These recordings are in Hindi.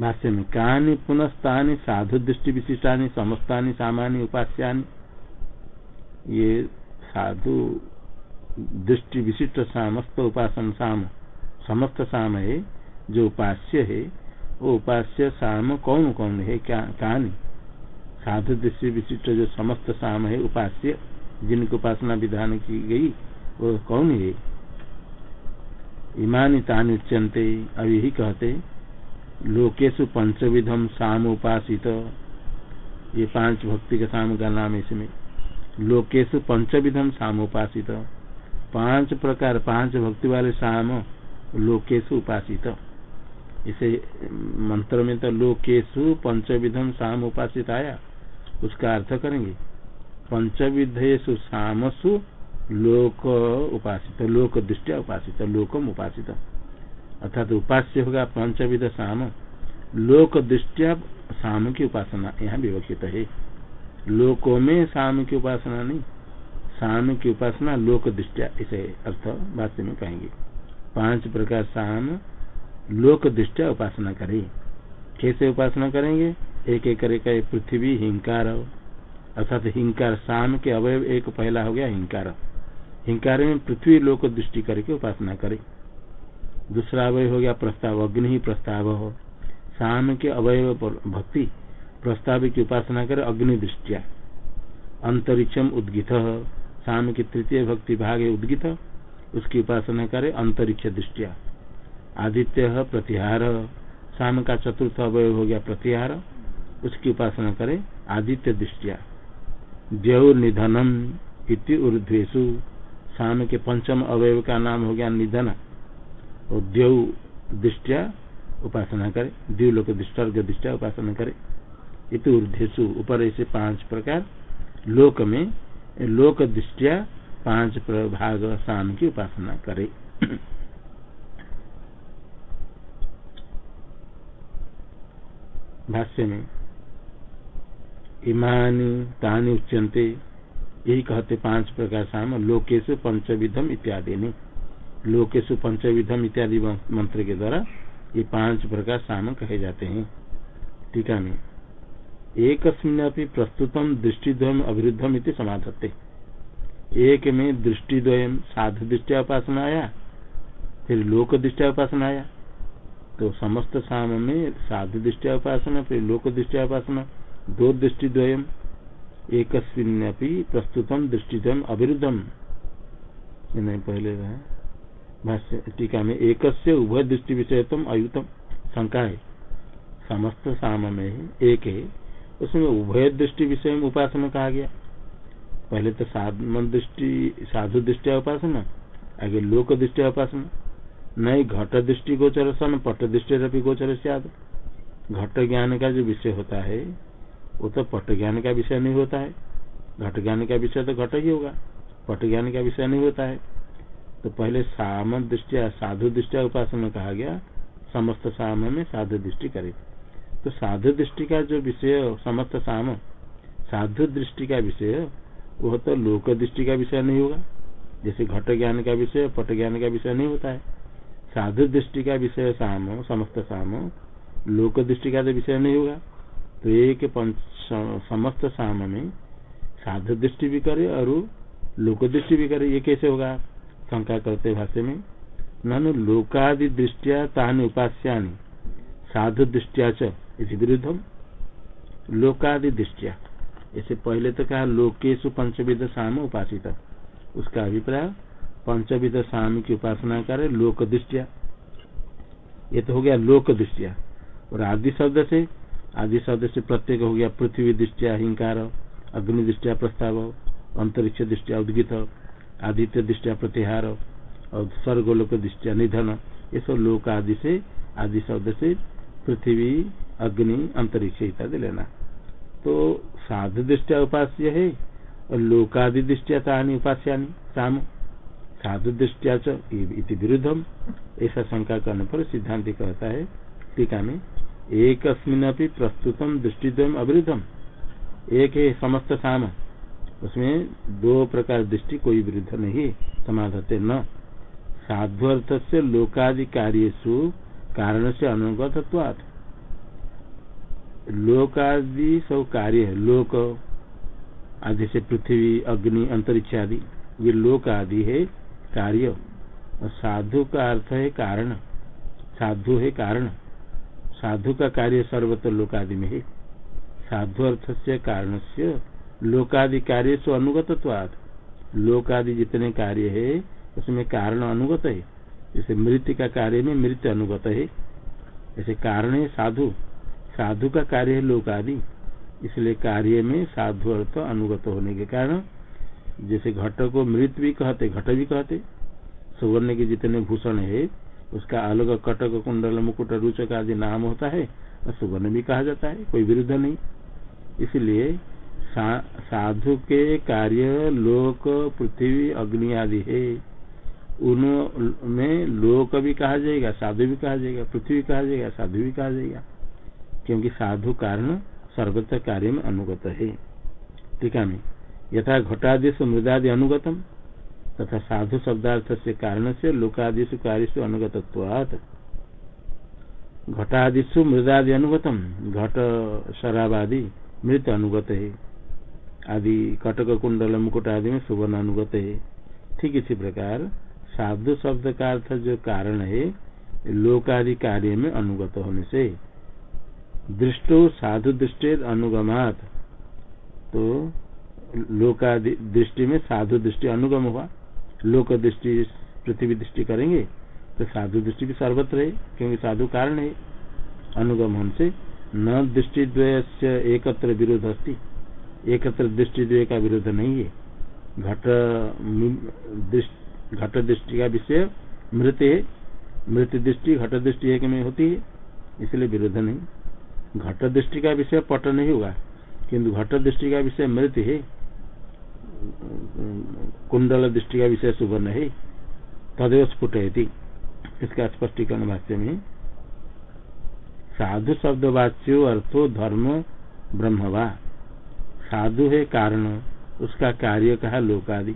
भाष्य में कहानी पुनस्तानी साधु दृष्टि विशिष्टानी समस्तानी, सामान्य उपास्यानि। ये साधु दृष्टि विशिष्ट समस्त उपासन साम, समस्त साम है, जो उपास्य है, वो उपास्य साम कौन कौन है, क्या कहानी साधु दृष्टि विशिष्ट जो समस्त साम है, उपास्य, जिनकी उपासना विधान की गई, वो कौन है? इमानी तानी उच्यंते अब यही कहते लोकेशु पंचविधम साम उपासित ये पाँच भक्ति के साम का नाम इसमें। लोकेशु पंचविधम साम उपासित पाँच प्रकार, पाँच भक्ति वाले साम लोकेशु उपासित। इसे मंत्र में तो लोकेशु पंचविधम साम उपासित आया। उसका अर्थ करेंगे। पंचविधेशु सामसु लोक उपासित, लोक दृष्टिया उपासित, लोकम उपासित। अर्थात उपास्य होगा पंचविध साम। लोक दृष्टिया साम की उपासना यहाँ विवक्षित है। लोकों में साम की उपासना नहीं। साम की उपासना लोक दृष्टिया, इसे अर्थ वास्तव में कहेंगे। पाँच प्रकार साम, लोक दृष्टिया उपासना करें। कैसे उपासना करेंगे? एक एक करे पृथ्वी, हिंकार। अर्थात हिंकार साम के अवयव, एक पहला हो गया हिंकार। हिंकार में पृथ्वी लोक दृष्टि करके उपासना करे। दूसरा अवय हो गया प्रस्ताव, अग्नि ही प्रस्ताव हो। शाम के अवयव भक्ति, प्रस्ताव की उपासना करे अग्नि दृष्टिया। अंतरिक्षम उद्गित शाम की तृतीय भक्ति भाग है उद्गित उसकी उपासना करे अंतरिक्ष दृष्टिया। आदित्य प्रतिहार शाम का चतुर्थ अवय हो गया प्रतिहार। उसकी उपासना करे आदित्य दृष्टिया। देव निधनम इति ऊर्ध्वेशु शाम के पंचम अवयव का नाम हो गया निधन। देव दृष्टिया उपासना करे, देव लोक दृष्टर्ग दृष्टिया उपासना करे। इति ऊर्धेशु ऊपर ऐसे पाँच प्रकार। लोक में, लोक दृष्टिया पाँच भाग शाम की उपासना करे। भाष्य में, इमानी तानी उच्यंते यही कहते पाँच प्रकार शाम लोकेशु पंचविधम इत्यादि ने लोकेशु पंचविधम इत्यादि मंत्र के द्वारा ये पाँच प्रकार शाम कहे जाते हैं। टीका में एक प्रस्तुतम दृष्टिद्वयम अविरुद्धम इति समाधत्ते। एक में दृष्टिद्वयम साधु दृष्टिया उपासना आया, फिर लोक दृष्टिया उपासना आया। तो समस्त शाम में साधु दृष्टिया उपासना, फिर लोक दृष्टिया उपासना, दो दृष्टिद्वयम एक प्रस्तुतम दृष्टिद्वयम अविरुद्धम। नहीं पहले भाष्य टीका में एक उभय दृष्टि विषय विषयतम अयुतम शंका है। समस्त साम में एक है, उसमें उभय दृष्टि विषय में उपासना कहा गया। पहले तो साधु दृष्टि, साधु दृष्टिया उपासना, आगे लोक दृष्टिया उपासना, नहीं घट दृष्टि गोचर सन, पट दृष्टि रि गोचर से घट ज्ञान का जो विषय होता है, वो तो पट ज्ञान का विषय नहीं होता है। घट ज्ञान का विषय तो घट ही होगा, पट ज्ञान का विषय नहीं होता है। तो पहले साम दृष्टिया साधु दृष्टिया उपासना कहा गया, समस्त साम में साधु दृष्टि करे। तो साधु दृष्टि का जो विषय, समस्त साम साधु दृष्टि का विषय वह तो लोक दृष्टि का विषय नहीं होगा। जैसे घट ज्ञान का विषय, पट ज्ञान का विषय नहीं होता है। साधु दृष्टि का विषय साम समस्त साम लोक दृष्टि का तो विषय नहीं होगा। तो एक समस्त साम में साधु दृष्टि भी करे और लोक दृष्टि भी करे, ये कैसे होगा? शंका करते भाष्य में, ननु लोकादि दृष्टिया तानी उपास्या साधु दृष्टिया च विरुद्धम। लोकादि दृष्टिया। ऐसे पहले तो कहा लोकेशु पंचविध साम उपासित। उसका अभिप्राय, पंचविध साम की उपासना करे लोक दृष्टिया। ये तो हो गया लोक दृष्टिया। और आदि शब्द से, आदि शब्द से प्रत्येक हो गया पृथ्वी दृष्टिया हिंकार अग्नि दृष्टिया प्रस्ताव, अंतरिक्ष दृष्टिया उद्गित। आदित्य दृष्टिया प्रतिहार और स्वर्गोलोक दृष्टिया निधन ये सब लोक आदि से, आदि शब्द से पृथ्वी, अग्नि, अंतरिक्ष इत्यादि लेना। तो साधु दृष्टिया उपास्य है और लोकादि दृष्टिया तानी उपास्यानी, साम। साधु दृष्टिया च विरुद्धम, ऐसा शंका करने पर सिद्धांत कहता है, टीका में एक प्रस्तुतम दृष्टिद्वयम अविरुद्धम। एक है समस्त साम। उसमें दो प्रकार दृष्टि कोई विरुद्ध नहीं समाधते न। साध्वर्थ से लोकादि कार्य कारण से अनुगतत्वात्। लोक आदि सब कार्य है, लोक, आदि से पृथ्वी, अग्नि, अंतरिक्ष आदि, ये लोक आदि है कार्य। और साधु का अर्थ है कारण। साधु है कारण। साधु का कार्य सर्वत्र लोकादि में है। साधु अर्थ से कारण से लोकादि कार्य सो अनुगत लोकादि जितने कार्य है, उसमें कारण अनुगत है। जैसे मृत्यु का कार्य में मृत्यु अनुगत है। जैसे कारण है साधु। साधु का कार्य है लोकादि। इसलिए कार्य में साधु अर्थ अनुगत होने के कारण, जैसे घट को मृत भी कहते, घट भी कहते। सुवर्ण के जितने भूषण है, उसका अलग कटक कुंडल, मुकुट, रुचक आदि नाम होता है, और सुवर्ण भी कहा जाता है, कोई विरुद्ध नहीं। इसलिए सा, साधु के कार्य लोक पृथ्वी अग्नि आदि है। उनमें लोक भी कहा जाएगा साधु भी कहा जाएगा पृथ्वी कहा जाएगा साधु भी कहा जाएगा। क्योंकि साधु कारण सर्वत्र कार्य में अनुगत है। टीका में यथा घटादेश मृदादि अनुगतम तथा साधु शब्दार्थ से कारण से लोकादिश कार्य अनुगत घटादिशु मृदादि अनुगतम घट शराबादि मृत अनुगत है। आदि कटक कुंडल मुकुट आदि में सुवर्ण अनुगत है। ठीक इसी प्रकार साधु शब्द का अर्थ जो कारण है, लोकादि कार्य में अनुगत होने से। दृष्टो साधु दृष्टि अनुगमात। तो लोकादि दृष्टि में साधु दृष्टि अनुगम हुआ। लोक दृष्टि पृथ्वी दृष्टि करेंगे तो साधु दृष्टि भी सर्वत्र है, क्योंकि साधु कारण है। अनुगम हमसे न दृष्टि द्वय एकत्र विरोध अस्ति एकत्र दृष्टि द्वय का विरोध नहीं है। घट घट दृष्टि का विषय मृत है। मृत दृष्टि घट दृष्टि एक में होती है, इसलिए विरोध नहीं। घट दृष्टि का विषय पट नहीं होगा, किंतु घट दृष्टि का विषय मृत है। कुंडल दृष्टि का विषय सुवर्ण है। तदेव स्फुट है इसका स्पष्टीकरण भाष्य में साधु शब्द वाच्यो अर्थो धर्म ब्रह्मवा साधु है कारण, उसका कार्य कहा लोकादि।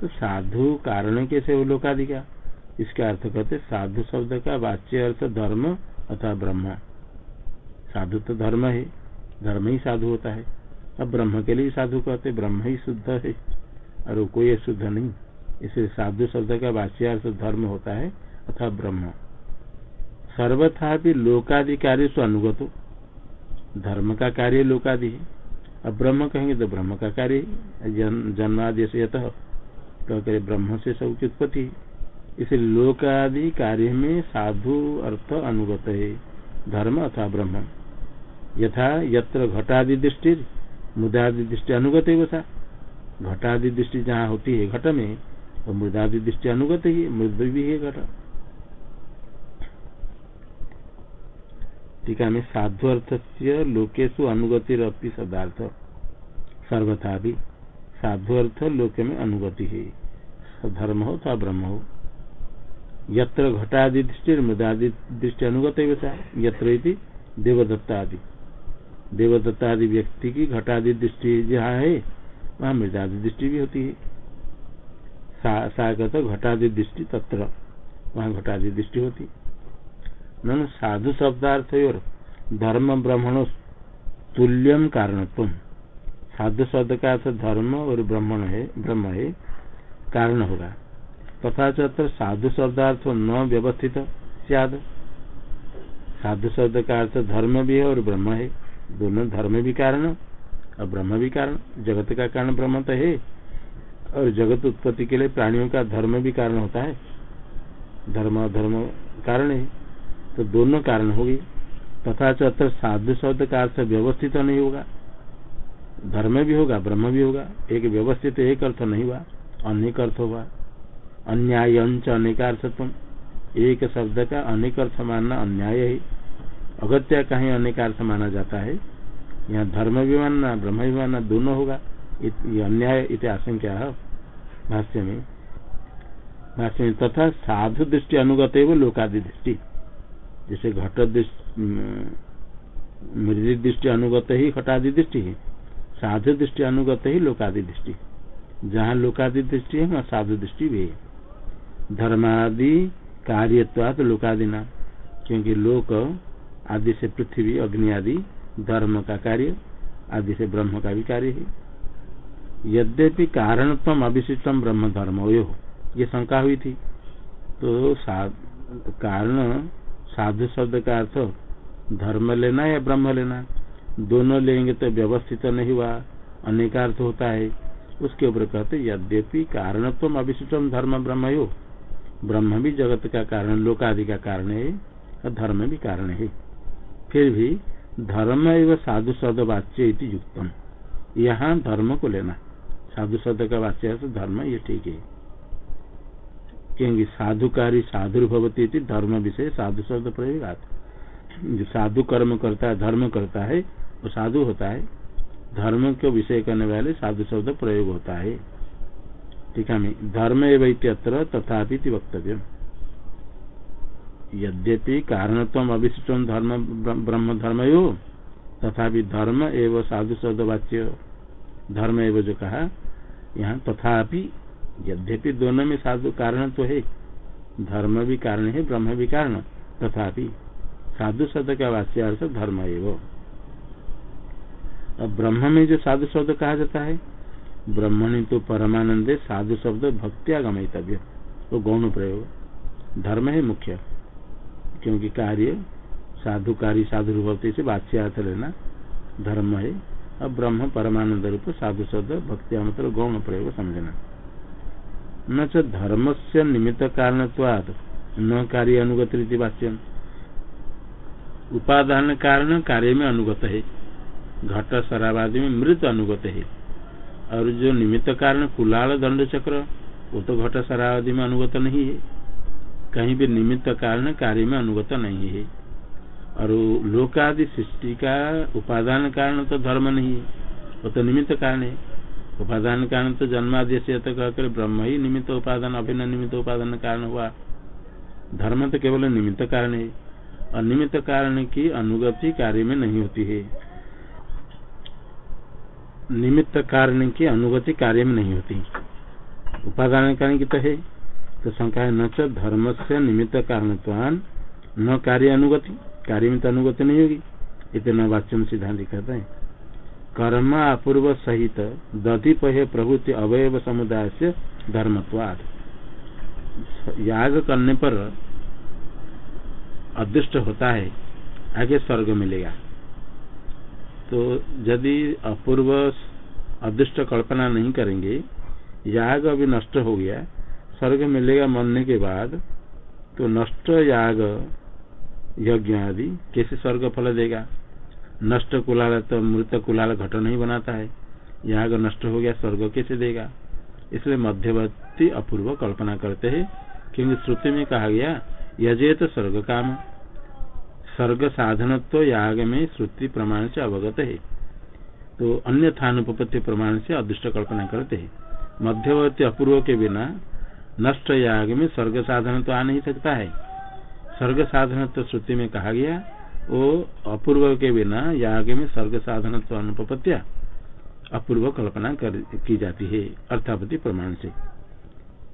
तो साधु कारण कैसे वो लोकादि का इसका अर्थ कहते साधु शब्द का वाच्य अर्थ धर्म अथवा ब्रह्म। साधु तो धर्म है, धर्म ही साधु होता है। अब ब्रह्म के लिए साधु कहते ब्रह्म ही शुद्ध है। और कोई शुद्ध नहीं। इसे साधु शब्द का वाच्यार्थ धर्म होता है अथवा ब्रह्म। सर्वथा भी लोकादि कार्य अनुगत। धर्म का कार्य लोकादि है। अब ब्रह्म कहेंगे तो ब्रह्म का कार्य जन, जन्मादि से यथ तो ब्रह्म से सब की उत्पत्ति इसलिए लोकादि कार्य में साधु अर्थ अनुगत है। धर्म अथवा ब्रह्म। यथा यत्र घटादि दृष्टि मुदादि दृष्टि अनुगत है वसा। घटादि दृष्टि जहाँ होती है घट में तो मृदादि दृष्टि अनुगत ही मृद भी है घट। टीका में साधु अर्थ से लोकेशु अनुगति सदार्थ। सर्वथा भी साधु अर्थ लोक में अनुगति। है धर्म हो था ब्रह्म। हो यत्र घटादि दृष्टि मृदादि दृष्टि अनुगत यत्र देवदत्ता आदि देवदत्ता आदि व्यक्ति की घटादि दृष्टि जहाँ है, वहाँ मृदादि दृष्टि भी होती है। सागत घटादि दृष्टि तत्र, वहाँ घटादि दृष्टि होती। न साधु शब्दार्थ और धर्म ब्राह्मण तुल्यम कारणत्व. साधु शब्द का अर्थ धर्म और ब्राह्मण है, ब्रह्म है, कारण होगा. तथा चत्र साधु शब्दार्थ न व्यवस्थित, सियाद. साधु शब्द का अर्थ धर्म भी है और ब्रह्म है. दोनों धर्म भी कारण और ब्रह्म भी कारण. जगत का कारण ब्रह्म तो है और जगत उत्पत्ति के लिए प्राणियों का धर्म भी कारण होता है. धर्म धर्म कारण है. तो दोनों कारण होगी तथा चतर साधु शब्द का अर्थ व्यवस्थित नहीं होगा। धर्म भी होगा, ब्रह्म भी होगा। एक व्यवस्थित, एक अर्थ नहीं हुआ, अनेक अर्थ हुआ। अन्याय अंश अनेकार्थत्व एक शब्द का अनेक अर्थ मानना अन्याय है। अगत्य कहीं अनेकार्थ माना जाता है। यहाँ धर्म भी मानना, ब्रह्म भी मानना दोनों होगा। अन्याय इत आशंका है। भाष्य में। भाष्य में तथा साधु दृष्टि अनुगत है वो लोकादि दृष्टि। जैसे घट मृदि दृष्टि अनुगत ही, घटादि दृष्टि है, साधु दृष्टि अनुगत ही, लोकादि दृष्टि। जहाँ लोकादि दृष्टि है, वहाँ साधु दृष्टि भी है। धर्मादि कार्यवाद लोकादि ना, क्योंकि लोक आदि से पृथ्वी, अग्नि आदि, धर्म का कार्य, आदि से ब्रह्म का भी कार्य है। यद्यपि कारणत्म अभिशिष्टम ब्रह्म धर्म ये शंका हुई थी। तो कारण साधु शब्द का अर्थ धर्म लेना या ब्रह्म लेना, दोनों लेंगे तो व्यवस्थित नहीं हुआ, अनेकार्थ होता है। उसके ऊपर कहते, यद्यपि कारणत्व अभिष्टम धर्म ब्रह्म हो ब्रह्म भी जगत का कारण, लोकादि का कारण है, और धर्म भी कारण है। फिर भी धर्म एवं साधु शब्द वाच्य युक्तम। यहाँ धर्म को लेना। साधु शब्द का वाच्य धर्म, ये ठीक है। क्योंकि साधुकारी साधु भवती धर्म विषय साधु शब्द प्रयोग जो साधु कर्म करता है, धर्म करता है, वो साधु होता है। धर्म को विषय करने वाले साधु शब्द प्रयोग होता है। ठीक है धर्म एवं तथा वक्तव्य यद्यपि कारणत्व अभिष्ट धर्म, ब्रह्म धर्म यो तथा धर्म एवं साधु शब्द वाच्य धर्म एवं जो कहा, यहाँ तथापि यद्यपि दोनों में साधु कारण तो है, धर्म भी कारण है, ब्रह्म भी कारण, तथापि साधु शब्द का वाच्य अर्थ धर्म एवं अब ब्रह्म में जो साधु शब्द कहा जाता है, ब्रह्मणि तो परमानंद साधु शब्द भक्तिया गमितव्य वो गौण प्रयोग। धर्म है मुख्य, क्योंकि कार्य साधु कार्य साधु भक्ति से बाच्यार्थ लेना धर्म है। अब ब्रह्म परमानंद रूप साधु शब्द भक्तिया मतलब गौण प्रयोग समझना। न च धर्म से निमित्त कारण न कार्य अनुगत रीति वाच्य उपादान कारण कार्य में अनुगत है, घट शराबादी में मृत अनुगत है, और जो निमित्त कारण कुलाल दंड चक्र, वो तो घट शराबादी में अनुगत नहीं है। कहीं भी निमित्त कारण कार्य में अनुगत नहीं है, और लोकादि सृष्टि का उपादान कारण तो धर्म नहीं है, वो तो निमित्त कारण है। उपादान कारण तो जन्मादि से तो कहकर ब्रह्म ही निमित्त उपादान, अभिन्न निमित्त उपादान कारण हुआ। धर्म तो केवल निमित्त कारण है, और निमित्त कारण की अनुगति कार्य में नहीं होती है। निमित्त कारण की अनुगति कार्य में नहीं होती। उपादान कारण की तो है तो शंका है न धर्म से निमित्त कारण न कार्य अनुगति, कार्य में तो अनुगति नहीं होगी। इतना वाच्य में सिद्धांत कहते हैं। कर्म अपूर्व सहित दधिपय प्रभुति अवयव समुदाय से धर्मत्वाद याग करने पर अदृष्ट होता है, आगे स्वर्ग मिलेगा। तो यदि अपूर्व अदृष्ट कल्पना नहीं करेंगे, याग अभी नष्ट हो गया, स्वर्ग मिलेगा मरने के बाद तो नष्ट याग यज्ञ आदि कैसे स्वर्ग फल देगा? नष्ट कुलाल तो मृत कुलाल घट नहीं बनाता है। याग नष्ट हो गया, स्वर्ग कैसे देगा? इसलिए मध्यवर्ती अपूर्व कल्पना करते हैं, क्योंकि श्रुति में कहा गया यजे तो स्वर्ग काम। स्वर्ग साधन तो याग में श्रुति प्रमाण से अवगत है। तो अन्य थानुपत्ति प्रमाण से अदृष्ट कल्पना करते हैं। मध्यवर्ती अपूर्व के बिना नष्ट याग में स्वर्ग साधन तो आ नहीं सकता है। स्वर्ग साधन तो श्रुति में कहा गया वो अपूर्व के बिना याग में स्वर्ग साधन तो अनुपत्या अपूर्व कल्पना कर, की जाती है अर्थापति प्रमाण से।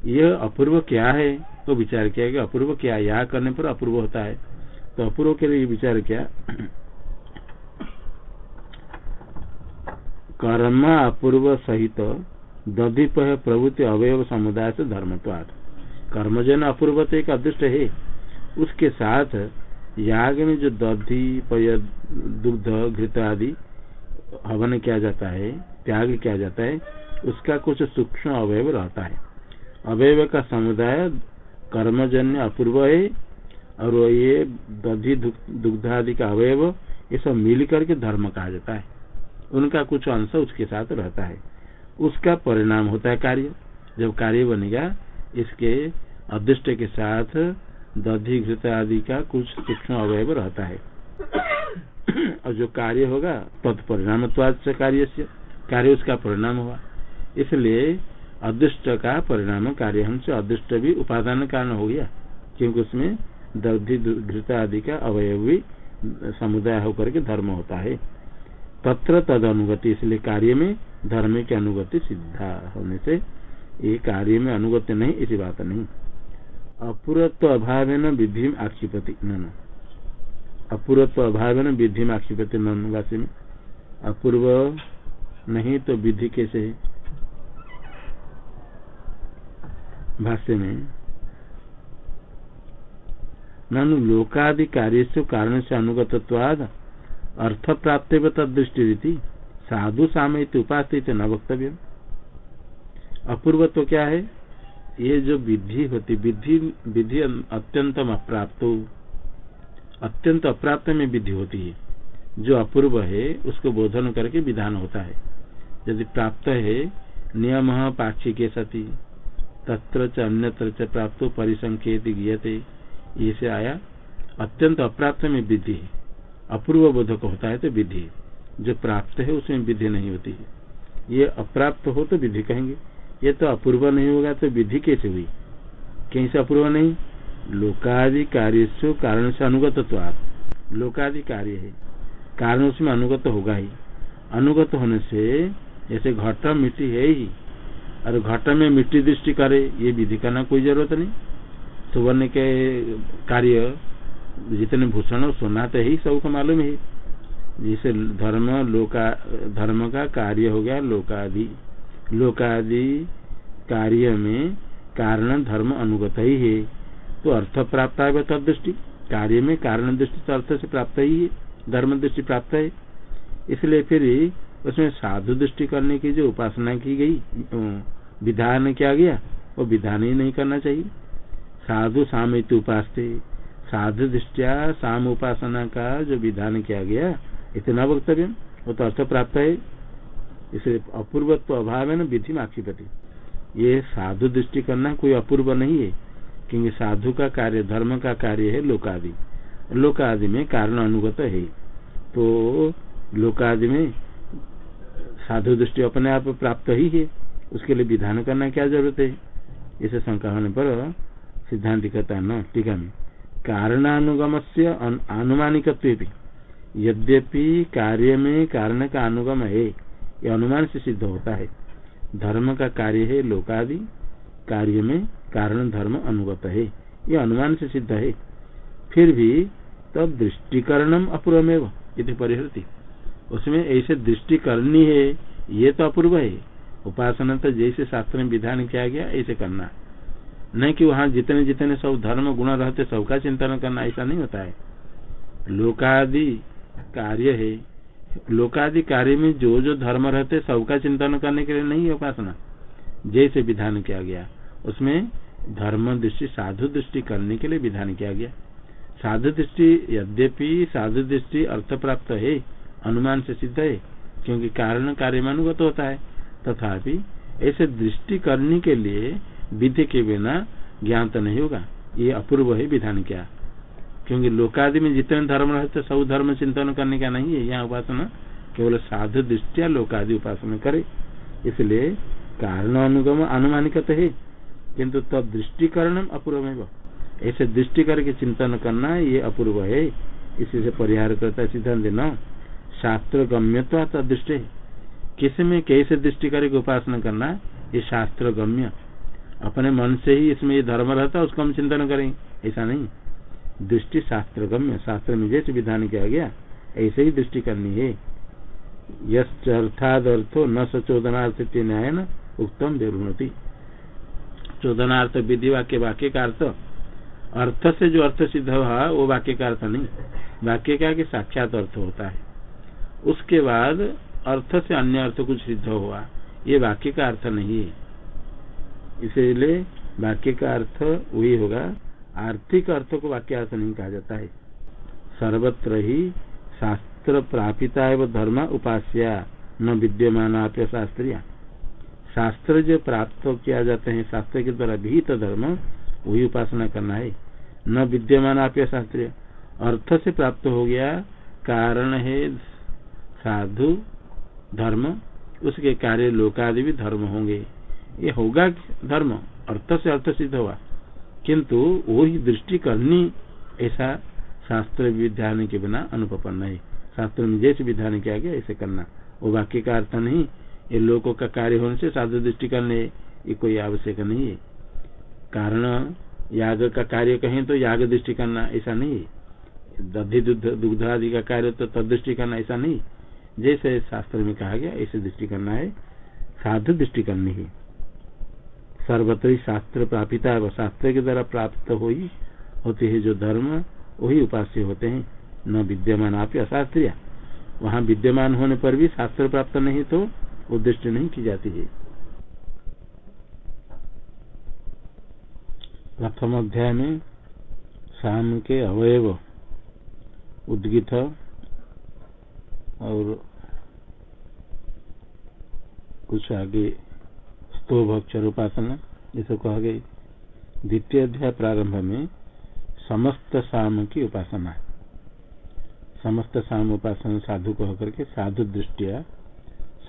यह अपूर्व क्या है? तो विचार किया गया अपूर्व क्या याग करने पर अपूर्व होता है। तो अपूर्व के लिए विचार किया। कर्म अपूर्व सहित दधिप प्रभुति अवयव समुदाय से धर्मत्वाद कर्मजन अपूर्व तो एक अदृष्ट है। उसके साथ याग में जो दधि दुग्ध, घृत आदि हवन किया जाता है, त्याग किया जाता है, उसका कुछ सूक्ष्म अवयव रहता है। अवयव का समुदाय कर्मजन्य, अपूर्व है, और ये दधि दुग्ध आदि का अवयव, ये सब मिल करके धर्म कहा जाता है। उनका कुछ अंश उसके साथ रहता है। उसका परिणाम होता है कार्य। जब कार्य बनेगा, इसके अदृष्ट के साथ दधि घृत आदि का कुछ सूक्ष्म अवयव रहता है। और जो कार्य होगा तत्परिणाम कार्य से कार्य उसका परिणाम हुआ इसलिए अदृष्ट का परिणाम कार्य हमसे अदृष्ट भी उपादान कारण हो गया क्योंकि उसमें दधि घृत आदि का अवयव भी समुदाय होकर के धर्म होता है। तत्र तद अनुगति इसलिए कार्य में धर्म की अनुगति सिद्धा होने से ये कार्य में अनुगति नहीं इसी बात नहीं। अपूरत्व अभाव न विधि आक्षिपति। न अपूर्व अभाव में विधि में आक्षेपते नवासी में अपूर्व नहीं तो विधि कैसे? है भाष्य में, ननु लोकादि कार्य कारण से अनुगतवाद अर्थ प्राप्त तदृष्टि रीति साधु सामय उपास्थित न वक्तव्य अपूर्व तो क्या है? ये जो विधि होती, विधि विधि अत्यंत अप्राप्त अत्यंत अप्राप्त में विधि होती है। जो अपूर्व है, उसको बोधन करके विधान होता है। यदि प्राप्त है, नियम पाक्षी के सती। तत्र च अन्यत्र च प्राप्त परिसंख्यत गीयते। ये से आया, अत्यंत अप्राप्त में विधि अपूर्व बोधक होता है तो विधि जो प्राप्त है, उसमें विधि नहीं होती है। ये अप्राप्त हो तो विधि कहेंगे। ये तो अपूर्व नहीं होगा तो विधि कैसे हुई? कहीं से अपूर्व नहीं? लोकादि कार्य से कारण से अनुगत तो आप लोकादि कार्य है। कारण उसमें अनुगत होगा ही। अनुगत होने से जैसे घट मिट्टी है ही। और घट में मिट्टी दृष्टि करे, ये विधि करना कोई ज़रूरत नहीं। सुवर्ण के कार्य, जितने भूषण सोना तो ही सबको मालूम है। जिसे धर्म, लोका, धर्म का कार्य हो गया लोकादि लोकादि कार्य में कारण धर्म अनुगत ही है। तो अर्थ प्राप्त है तद दृष्टि। कार्य में कारण दृष्टि तो अर्थ से प्राप्त ही है, धर्म दृष्टि प्राप्त है। इसलिए फिर उसमें साधु दृष्टि करने की जो उपासना की गई विधान किया गया, वो विधान ही नहीं करना चाहिए। साधु सामित उपास साधु दृष्टिया साम उपासना का जो विधान किया गया, इतना वक्तव्य, वो तो अर्थ प्राप्त है। इसे अपूर्वत्व अभाव है ना विधि आक्षिपति ये साधु दृष्टि करना कोई अपूर्व नहीं है, क्योंकि साधु का कार्य, धर्म का कार्य है लोकादि। लोकादि में कारण अनुगत है। तो लोकादि में साधु दृष्टि अपने आप प्राप्त ही है, उसके लिए विधान करना क्या ज़रूरत है? इसे शंका होने पर सिद्धांत कहता है न, टीका में। कारणानुगम से अनुमानिक यद्यपि कार्य में कारण का अनुगम है ये अनुमान से सिद्ध होता है। धर्म का कार्य है लोकादि, कार्य में कारण धर्म अनुगत है। ये अनुमान से सिद्ध है। फिर भी तब दृष्टिकरणम अपूर्वमेव यदि परिहृति। उसमें ऐसे दृष्टि करनी है, ये तो अपूर्व है। उपासना तो जैसे शास्त्र में विधान किया गया, ऐसे करना। नहीं कि वहाँ जितने जितने सब धर्म गुण रहते, सबका चिंतन करना, ऐसा नहीं होता है। लोकादि कार्य है लोकादि कार्य में जो जो धर्म रहते, सबका चिंतन करने के लिए नहीं है उपासना। जैसे विधान किया गया, उसमें धर्म दृष्टि, साधु दृष्टि करने के लिए विधान किया गया। साधु दृष्टि यद्यपि साधु दृष्टि अर्थ प्राप्त है, अनुमान से सिद्ध है, क्योंकि कारण कार्य में अनुगत होता है। तथापि ऐसे दृष्टि करने के लिए विधि के बिना ज्ञान तो नहीं होगा। ये अपूर्व है विधान क्या। क्योंकि लोकादि में जितने धर्म रहते, सब धर्म चिंतन करने का नहीं है। यहाँ उपासना केवल साधु दृष्टिया लोकादि उपासना करे। इसलिए कारण अनुगम अनुमानिक है। किन्तु तब दृष्टिकरण अपूर्व है ऐसे दृष्टि करके चिंतन करना ये अपूर्व है। इसी से परिहार करता है सिद्धांत न। शास्त्र गम्य तो तदृष्टि किसमें कैसे दृष्टि करके उपासना करना, ये शास्त्र गम्य। अपने मन से ही इसमें ये धर्म रहता है उसको हम चिंतन करें। ऐसा नहीं। दृष्टि शास्त्र गम्य शास्त्र में जैसे विधान किया गया। ऐसे ही दृष्टि करनी है। यर्थादर्थो न सचोदनार्थ न्याय न उत्तम व्यवनति चोदनार्थ विधि वाक्य वाक्य का अर्थ अर्थ से जो अर्थ सिद्ध हुआ वो वाक्य का अर्थ नहीं। वाक्य का कि साक्षात अर्थ होता है। उसके बाद अर्थ से अन्य अर्थ कुछ सिद्ध हुआ। ये वाक्य का अर्थ नहीं है। इसलिए वाक्य का अर्थ वही होगा। आर्थिक अर्थ को वाक्य अर्थ नहीं कहा जाता है। सर्वत्र ही शास्त्र प्रापिता एवं धर्म उपास्या, न विद्यमान शास्त्रीय। शास्त्र जो प्राप्त किया जाते हैं, शास्त्र के द्वारा विहित धर्म, वही उपासना करना है। न विद्यमान आप्य शास्त्रीय। अर्थ से प्राप्त हो गया, कारण है साधु, धर्म, उसके कार्य लोकादि भी धर्म होंगे। ये होगा धर्म। अर्थ से अर्थ सिद्ध हुआ। किंतु वो ही दृष्टि करनी ऐसा शास्त्र विधान के बिना अनुपन्न है शास्त्र में जैसे विधान किया गया, ऐसे करना। वो वाक्य का अर्थ नहीं। ये लोगों का कार्य होने से साधु दृष्टि करने ये कोई आवश्यक नहीं है। कारण, याग का कार्य कहें तो याग दृष्टि करना ऐसा नहीं दधि दुग्ध आदि का कार्य तो तदृष्टि करना ऐसा नहीं। जैसे शास्त्र में कहा गया, ऐसे दृष्टि करना है। साधु दृष्टि करनी है। सर्वत्र शास्त्र प्रापिता है शास्त्र के द्वारा प्राप्त हो ही होते है जो धर्म, वही उपास्य होते हैं। न विद्यमान आप अशास्त्रीय वहाँ विद्यमान होने पर भी शास्त्र प्राप्त नहीं तो उद्देश्य नहीं की जाती है। प्रथम अध्याय में शाम के अवयव उद्गित और कुछ आगे स्तोभ अक्षर उपासना जैसे कहा गई द्वितीय अध्याय प्रारंभ में समस्त शाम की उपासना समस्त शाम उपासना साधु कह करके साधु दृष्टिया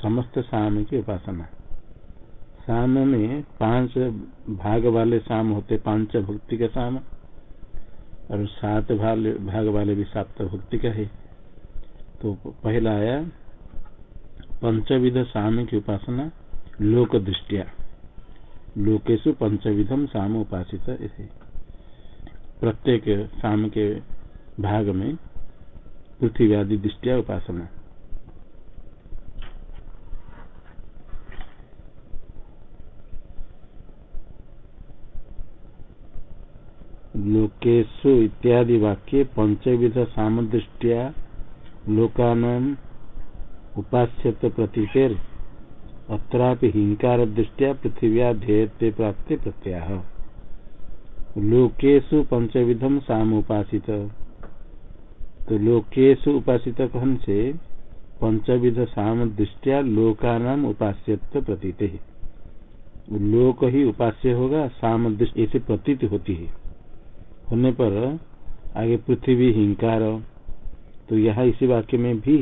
समस्त शाम की उपासना शाम में पाँच भाग वाले शाम होते, पाँच भक्ति का शाम और सात भाग वाले भी सात भक्ति का है। तो पहला आया, पंचविध शाम की उपासना लोक दृष्टिया लोकेशु पंचविधम शाम उपासित प्रत्येक शाम के भाग में पृथ्वी आदि दृष्टिया उपासना। लोकेशु इत्यादि वाक्य पंचविध सामदृष्टिया लोकान उपास्यत प्रतीतेर। हिंकार दृष्टिया पृथिव्या ध्येयते प्राप्ति प्रत्याह लोकेशु पंचविधम साम उपासित तो लोकेशु उपासित कहन से पंचविध साम दृष्टिया लोकानाम उपास्यत्व प्रतीत। लोक ही उपास्य होगा साम दृष्टि ऐसी प्रतीत होती है। होने पर आगे पृथ्वी हिंकार तो यहाँ इसी वाक्य में भी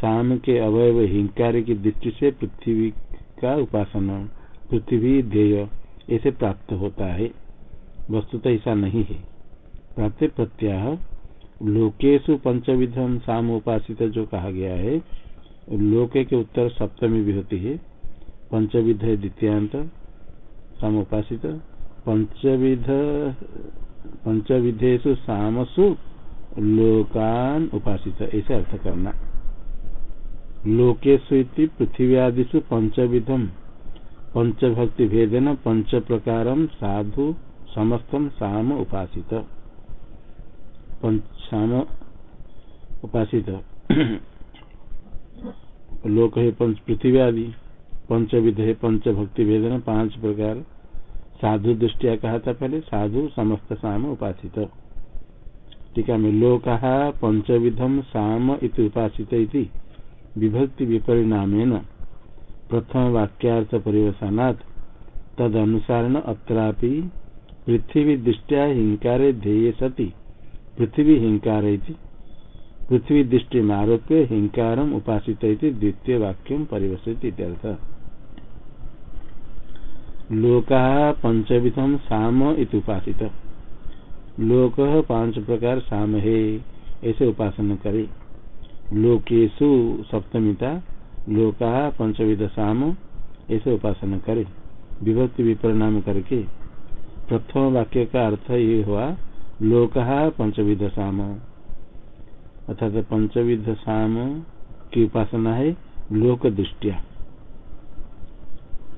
शाम के अवयव हिंकार की दृष्टि से पृथ्वी का उपासना, पृथ्वी ध्येय, ऐसे प्राप्त होता है। वस्तु तो ऐसा नहीं है। प्राप्त प्रत्याह लोकेशु पंचविधम शाम उपासित जो कहा गया है, लोके के उत्तर सप्तमी भी होती है। पंचविध है द्वितीयांत शाम उपासित पंचविध पंचविधेशु सामसु लोकान उपासित, ऐसे अर्थ करना। लोकेशु पृथ्व्यादिशु पंचविधम पंचभक्ति भेदन पंच प्रकार साधु, समस्तम साम उपासित। साम उपासित। लोक है पंच पृथ्वी आदि पंचविध है पंचभक्ति भेदन पाँच प्रकार। साधु दृष्टिया कहा था पहले? साधु, समस्त साम उपासित। टीका में लोक पंचविधम साम इति उपासित विभक्ति विपरिणाम प्रथम वाक्यार्थ परिवसानात् तद अनुसारण अत्रापि पृथ्वी दृष्टिया हिंकार ध्येय सती। पृथ्वी हिंकार पृथ्वी दृष्टि में आरोप्य हिंकार उपासित द्वितीय वाक्यम परिवसित लोका पंचविधम साम उपासित। लोक पाँच प्रकार साम है ऐसे उपासना करे। लोकेशु सप्तमिता, लोका पंचविध साम ऐसे उपासना करे। विभक्ति विपरिणाम करके। प्रथम वाक्य का अर्थ ये हुआ, लोक पंचविध साम अर्थात पंचविध साम की उपासना है लोक दृष्टिया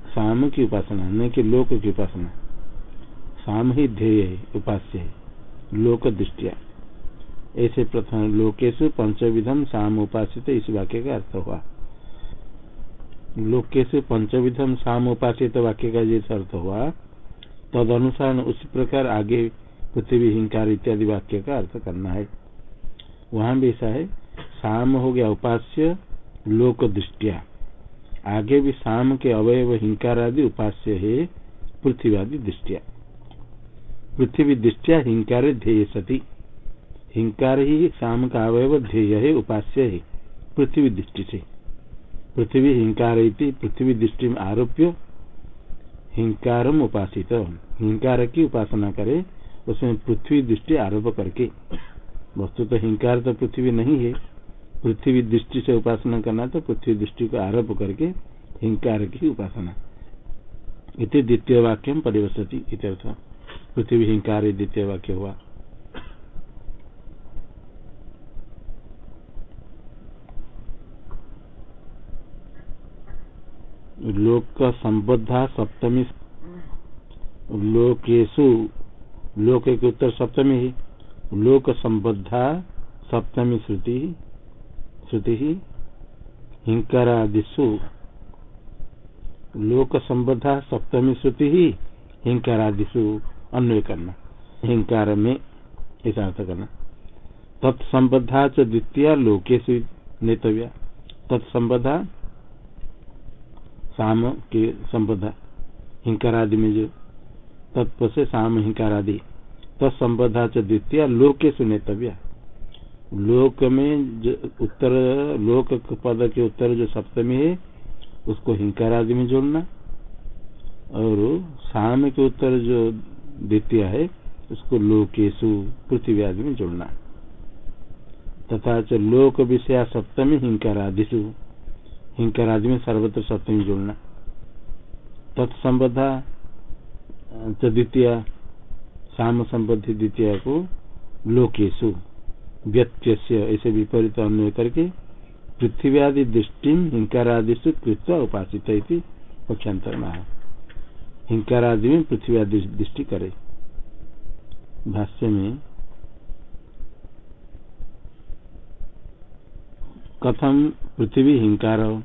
साम की उपासना, न कि लोक की उपासना। साम ही ध्येय है, उपास्य है लोक दृष्टिया ऐसे प्रथम लोकेशु पंचविधम साम उपासित इस वाक्य का अर्थ हुआ। लोकेशु पंचविधम साम उपासित वाक्य का जैसे अर्थ हुआ तद अनुसार उसी प्रकार आगे पृथ्वी हिंकार इत्यादि वाक्य का अर्थ करना है। वहाँ भी ऐसा है, साम हो गया उपास्य, लोक दृष्टिया। आगे भी शाम के अवयव हिंकार आदि उपास्य है, पृथ्वी आदि दृष्टिया। पृथ्वी दृष्टिया हिंकार ध्येय सती। हिंकार ही शाम का अवयव, ध्येय है, उपास्य है। पृथ्वी दृष्टि से। पृथ्वी हिंकार पृथ्वी दृष्टि में आरोप्य हिंकार उपासित। हिंकार की उपासना करे, उसमें पृथ्वी दृष्टि आरोप करके। वस्तु तो हिंकार तो पृथ्वी नहीं है। पृथ्वी दृष्टि से उपासना करना तो पृथ्वी दृष्टि को आरोप करके हिंकार की उपासना। इति द्वितीय वाक्य परिवसती पृथ्वी हिंकार द्वितीय वाक्य हुआ। लोक संबद्धा सप्तमी लोकेशु लोक के उत्तर सप्तमी ही लोक संबद्धा सप्तमी श्रुति श्रुति हिंकारादिशु लोक संबद्धा सप्तमी श्रुति ही हिंकारादिशु अन्वय करना हिंकार में ऐसा अर्थ करना तत्सबद्धा च द्वितीय लोकेशु नेतव्या। तत्सबद्धा साम के संबद्धा हिंकार आदि में जो तत्व से साम हिंकार आदि तत्सबद्धा च द्वितीय लोकेशु नेतव्या लोक में जो उत्तर, लोक पद के उत्तर जो सप्तमी है, उसको हिंकार आदि में जोड़ना। और साम के उत्तर जो द्वितीय है, उसको लोकेशु, पृथ्वी आदि में जोड़ना तथा च लोक विषया सप्तमी हिंकार आदिशु हिंकार आदि में सर्वत्र सप्तमी जोड़ना। तत्सबद्धा द्वितीय साम संबद्धि द्वितीय को लोकेशु व्यत्य ऐसे विपरीत अन्वय करके पृथ्वी आदि दृष्टि हिंकार आदिशु कृत्वा उपासित पक्षांतर में हिंकार आदि में पृथ्वी आदि दृष्टि करे। भाष्य में कथम पृथ्वी हिंकार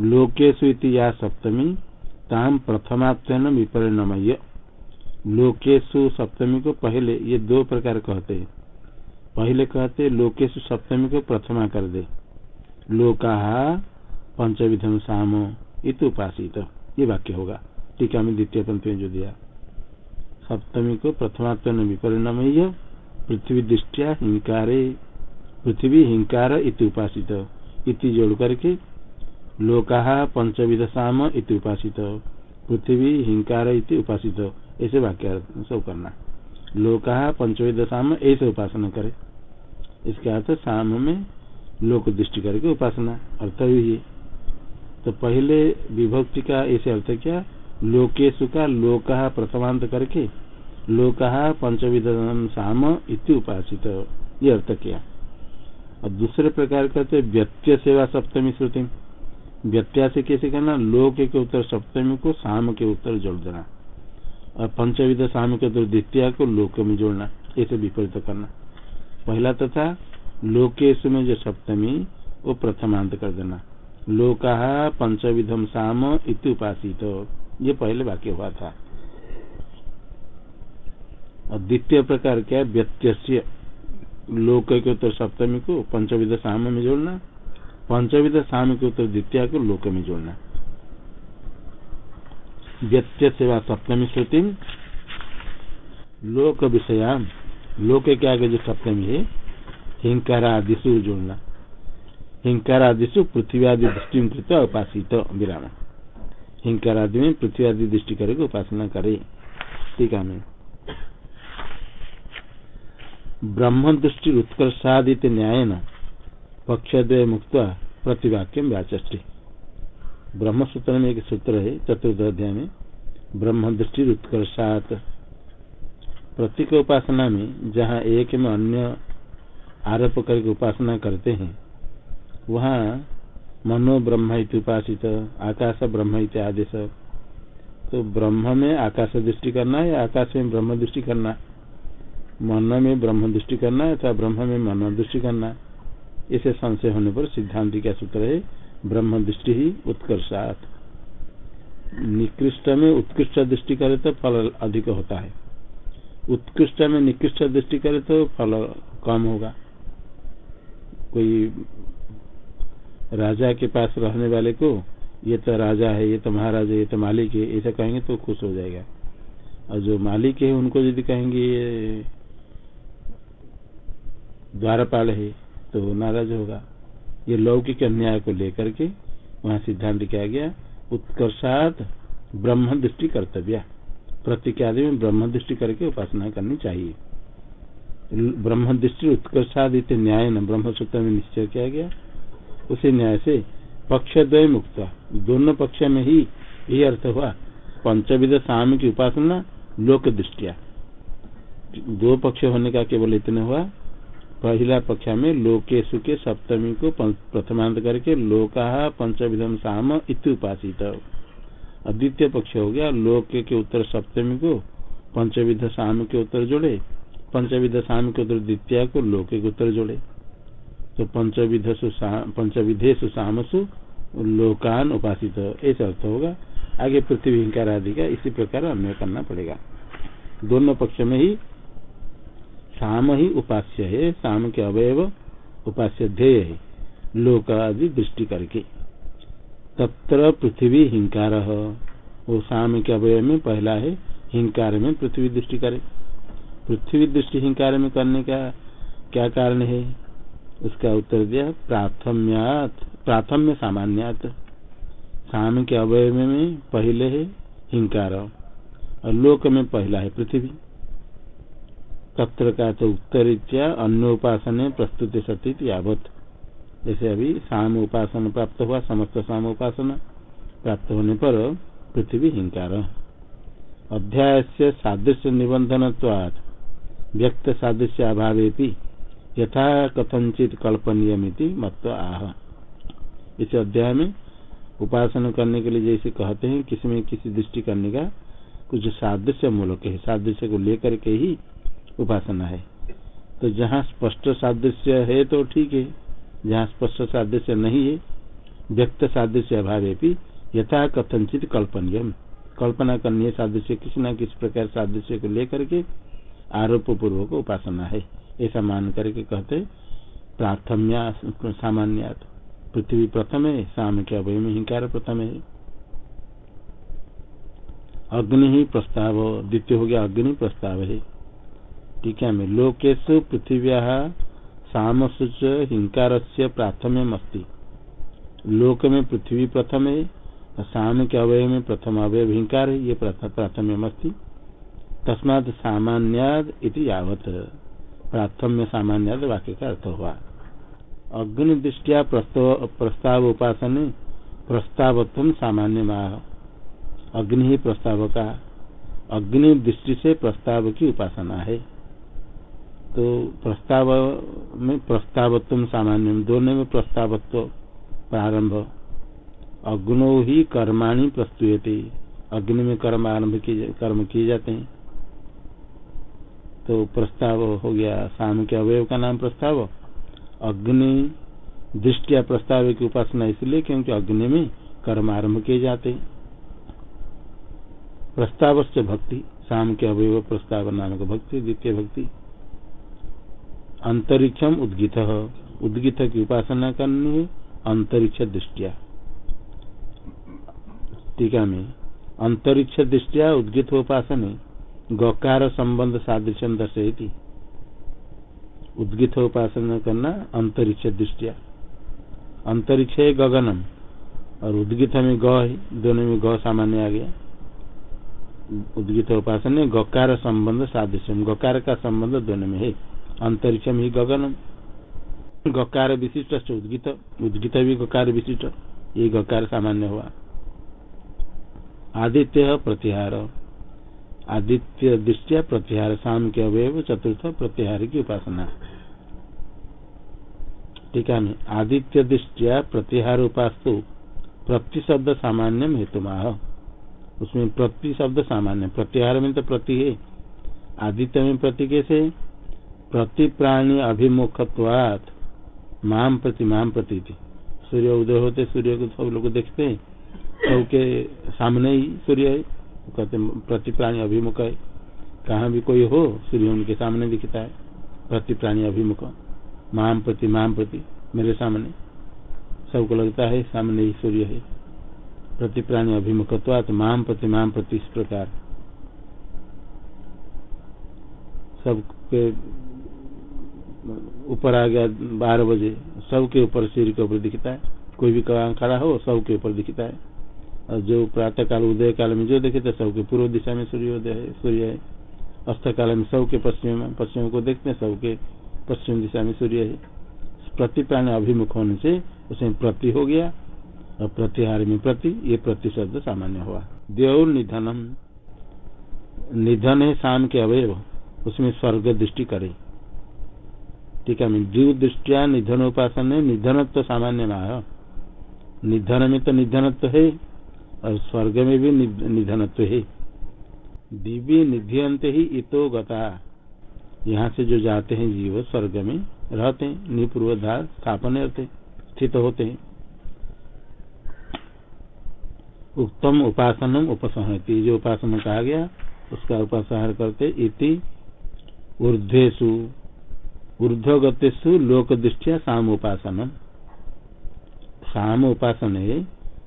लोकेशु या सप्तमी ताम प्रथमात्न विपरिणमय। लोकेशु सप्तमी को पहले ये दो प्रकार कहते हैं। पहले कहते लोकेशु सप्तमी को प्रथमा कर दे। लोका पंचविधम साम इत उपासित। ये वाक्य होगा। टीका में द्वितीय पंथ में जो दिया। सप्तमी को प्रथमात्म विपरिणमय, पृथ्वी दृष्टिया हिंकारे, पृथ्वी हिंकार इति उपासित। इति जोड़ करके लोका पंचविध साम इति उपासित। पृथ्वी हिंकार इति उपासित। ऐसे वाक्य सब करना लोका पंचविध साम ऐसे उपासना करे। इसके अर्थ साम में लोक दृष्टि करके उपासना। अर्थ हुई है। तो पहले विभक्ति का ऐसे अर्थ क्या? लोकेशु का लोक प्रथमांत करके। लोक पंचविध साम इति उपासित। ये अर्थ किया? और दूसरे प्रकार कहते व्यत्य सेवा सप्तमी श्रुति। व्यत्या से कैसे करना? लोक के उत्तर सप्तमी को शाम के उत्तर जोड़ देना। और पंचविध शाम के उत्तर द्वितीय को लोक में जोड़ना, ऐसे विपरीत करना। पहला तथा, लोकेश में जो सप्तमी, वो प्रथमांत कर देना। लोका पंचविधम साम इति उपासित। ये पहले वाक्य हुआ था। और द्वितीय प्रकार क्या है? व्यत्य लोक के उत्तर सप्तमी को पंचविध साम में जोड़ना पंचविध साम के उत्तर द्वितीय को लोक में जोड़ना। व्यत्य सेवा सप्तमी श्रुति लोक विषयाम लोक के आगे जो सप्तमी है हिंकारा आदिशु जोड़ना हिंकारा आदिशु पृथ्वी आदि दृष्टि उपासित विराम हिंकार आदि में पृथ्वी आदि दृष्टि करके उपासना करे। टीका में ब्रह्म दृष्टि उत्कर्षादित न्याय न पक्षद्वय मुक्त प्रतिवाक्यम व्याचष्टि ब्रह्म सूत्र में एक सूत्र है, चतुर्थ अध्याय में ब्रह्म दृष्टि उत्कर्षात। प्रतीक उपासना में, जहाँ एक में अन्य आरोप करके उपासना करते हैं, वहाँ मनो ब्रह्म उपासित आकाश ब्रह्म आदेश तो ब्रह्म में आकाश दृष्टि करना है आकाश में ब्रह्म दृष्टि करना? मन में ब्रह्म दृष्टि करना है अथवा ब्रह्म में मन दृष्टि करना इसे संशय होने पर सिद्धांत का सूत्र है, ब्रह्म दृष्टि ही उत्कर्षात। निकृष्ट में उत्कृष्ट दृष्टि करे तो फल अधिक होता है। उत्कृष्ट में निकृष्ट दृष्टि करे तो फल कम होगा। कोई राजा के पास रहने वाले को, ये तो राजा है, ये तो महाराजा, ये तो मालिक है, ऐसा कहेंगे तो खुश हो जाएगा। और जो मालिक है, उनको यदि कहेंगे, ये द्वारपाल है तो नाराज़ होगा। ये लौकिक अन्याय को लेकर के वहाँ सिद्धांत किया गया, उत्कर्षात ब्रह्म दृष्टि कर्तव्य। प्रत्येक में ब्रह्म दृष्टि करके उपासना करनी चाहिए। ब्रह्म दृष्टि उत्कर्षादित न्याय न ब्रह्म सूत्र में निश्चय किया गया। उसी न्याय से पक्ष द्वय मुक्त दोनों पक्ष में ही यही अर्थ हुआ। पंचविध साम की उपासना, लोक दृष्टिया। दो पक्ष होने का केवल इतने हुआ। पहला पक्ष में लोके सुखे सप्तमी को प्रथमांत करके लोका पंचविधम साम इत उपासित। द्वितीय पक्ष हो गया, लोक के उत्तर सप्तमी को पंचविध शाम के उत्तर जोड़े, पंचविध शाम के उत्तर द्वितीय को लोक के उत्तर जोड़े। तो पंचविध पंचविधे सुशामसु लोकान उपासित, ऐसा अर्थ होगा। आगे पृथ्वी आदि का इसी प्रकार अन्य करना पड़ेगा। दोनों पक्ष में ही शाम ही उपास्य है शाम के अवयव उपास्य ध्येय है। लोक आदि दृष्टि करके। तत्र पृथ्वी हिंकार वो शाम के अवयव में पहला है, हिंकार में पृथ्वी दृष्टि करे। पृथ्वी दृष्टि हिंकार में करने का क्या कारण है? उसका उत्तर दिया, प्राथम्यात, प्राथम्य सामान्यात। शाम के अवयव में पहले है, हिंकार। और लोक में पहला है, पृथ्वी। तत्र का तो उत्तरीत्या अन्य उपासन प्रस्तुति सती यावत। जैसे अभी शाम उपासन प्राप्त हुआ, समस्त शाम उपासना प्राप्त होने पर पृथ्वी हिंकार। अध्याय से सादृश्य निबंधन व्यक्त सादृश्य अभाव यथा कथनचित कल्पनीय मत आह। इस अध्याय में उपासना करने के लिए जैसे कहते हैं, किसी में किसी दृष्टि करने का कुछ सादृश्य मूलक है। सादृश्य को लेकर के ही उपासना है। तो जहाँ स्पष्ट सादृश्य है तो ठीक है। जहाँ स्पष्ट सादृश्य नहीं है, व्यक्त सादृश्य अभाव भी यथा कथनचित कल्पनीय कल्पना करनी है सादृश्य किसी न किसी प्रकार सादृश्य को लेकर के आरोप पूर्वक उपासना है। ऐसा मान करके कहते, प्राथम्या सामान्य पृथ्वी प्रथम है शाम के अभय में हिंकार प्रथम है। अग्नि ही प्रस्ताव, द्वितीय हो गया अग्नि प्रस्ताव है। टीका में लोकेश पृथिव्या साम सूच हिंकार से प्राथम्य अस्ति लोक में पृथ्वी प्रथम है साम के अवय में प्रथम अवय हिंकार ये प्राथम्य अस्ति तस्मात सामान्याद प्राथम्य सामान्याद वाक्य का अर्थ हुआ। अग्नि दृष्टिया प्रस्ताव उपासन प्रस्तावत्व सामान्य अग्नि ही प्रस्ताव का अग्नि दृष्टि से प्रस्ताव की उपासना है। तो प्रस्ताव में प्रस्तावत्व सामान्य, दोनों में प्रस्तावत्व प्रारंभ। अग्नो ही कर्माणी प्रस्तुयते। अग्नि में कर्म आरंभ किए कर्म किए जाते हैं। तो प्रस्ताव हो गया शाम के अवयव का नाम प्रस्ताव। अग्नि दृष्टिया प्रस्ताव की उपासना इसलिए क्योंकि अग्नि में कर्म आरंभ किए जाते हैं। प्रस्ताव से भक्ति शाम के अवयव प्रस्ताव नामक भक्ति, द्वितीय भक्ति। अंतरिक्षम उद्गित उद्गित की उपासना करनी है, अंतरिक्ष दृष्टिया। टीका में। अंतरिक्ष दृष्टिया, उद्गित उपासन, गकार संबंध सादृश्य दर्शयती उद्गित उपासना करना, अंतरिक्ष दृष्टिया। अंतरिक्ष है गगनम, और उद्गित में ग दोनों में ग सामान्य आ गया। उद्गित उपासन, गकार संबंध सादृश्य गकार का संबंध दोनों में है। अंतरिक्षम ही गगन। गकार विशिष्ट उद्गित उद्गित भी गकार विशिष्ट। ये गकार सामान्य हुआ। आदित्य प्रतिहार। आदित्य दृष्टिया प्रतिहार शाम के अवयव, चतुर्थ प्रतिहार की उपासना। टीका में आदित्य दृष्टिया प्रतिहार उपास्तु, प्रति शब्द सामान्य हेतु उसमें प्रति शब्द सामान्य प्रत्याहार में तो प्रति है। आदित्य में प्रति कैसे प्रति प्राणी अभिमुखत्वात। माम प्रति माम प्रति सूर्य उदय होते, सूर्य को सब लोग देखते हैं। सबके सामने ही सूर्य है। कहते प्रति प्राणी अभिमुख है। कहाँ भी कोई हो, सूर्य उनके सामने दिखता है। प्रति प्राणी अभिमुख। माम प्रति माम प्रति, मेरे सामने। सबको लगता है, सामने ही सूर्य है। प्रति प्राणी अभिमुखत्वात माम प्रति माम प्रति इस प्रकार। सबके ऊपर आ गया बारह बजे, सबके ऊपर सिर के ऊपर दिखता है। कोई भी खड़ा हो, सबके ऊपर दिखता है। और जो प्रातः काल उदय काल में जो देखते हैं सबके पूर्व दिशा में सूर्योदय है, सूर्य है। अस्त काल में सबके पश्चिम में पश्चिम को देखते हैं, सबके पश्चिम दिशा में सूर्य है। प्रति प्राण अभिमुख होने से उसमें प्रति हो गया, और प्रतिहार में प्रति, ये प्रति शब्द सामान्य हुआ। देव निधनम। निधन है शाम के अवयव, उसमें स्वर्ग दृष्टि करे। टीका में जीव दृष्टिया निधन उपासन है निधनत्व सामान्य माह निधन में तो निधनत्व है, और स्वर्ग में भी निधनत्व है। दिव्य निधियंत ही इतो गता। यहाँ से जो जाते हैं जीव स्वर्ग में, रहते हैं, निपूर्वधार, स्थापन रहते स्थित होते हैं। उत्तम उपासनम उपसंहति, जो उपासना कहा गया, उसका उपासहार करते इति ऊर्धेशु ऊर्ध्वगतेषु लोक दृष्टिया साम उपासनम साम उपासन है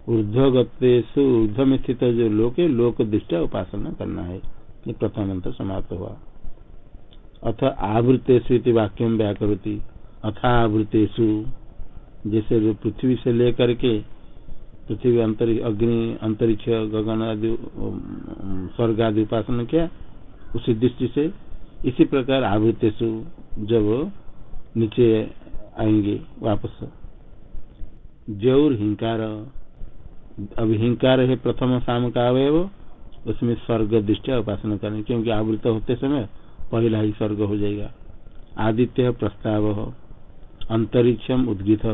ऊर्ध्वगतेषु ऊर्ध में स्थित जो लोक है लोक दृष्टिया उपासना करना है। ये प्रथम मंत्र समाप्त हुआ। अथ आवृतेषु वाक्यम व्याकृति अथ आवृतेषु, जैसे पृथ्वी से लेकर के पृथ्वी अंतरिक्ष अग्नि, अंतरिक्ष, गगन आदि स्वर्ग आदि उपासना किया, उसी दृष्टि से इसी प्रकार आवृत्तेशु जब नीचे आएँगे वापस। जौर हिंकार अभी हिंकार है प्रथम शाम का अवयव, उसमें स्वर्ग दृष्टि उपासना करने, क्योंकि आवृत होते समय पहला ही स्वर्ग हो जाएगा। आदित्य प्रस्ताव, अंतरिक्षम उद्गित,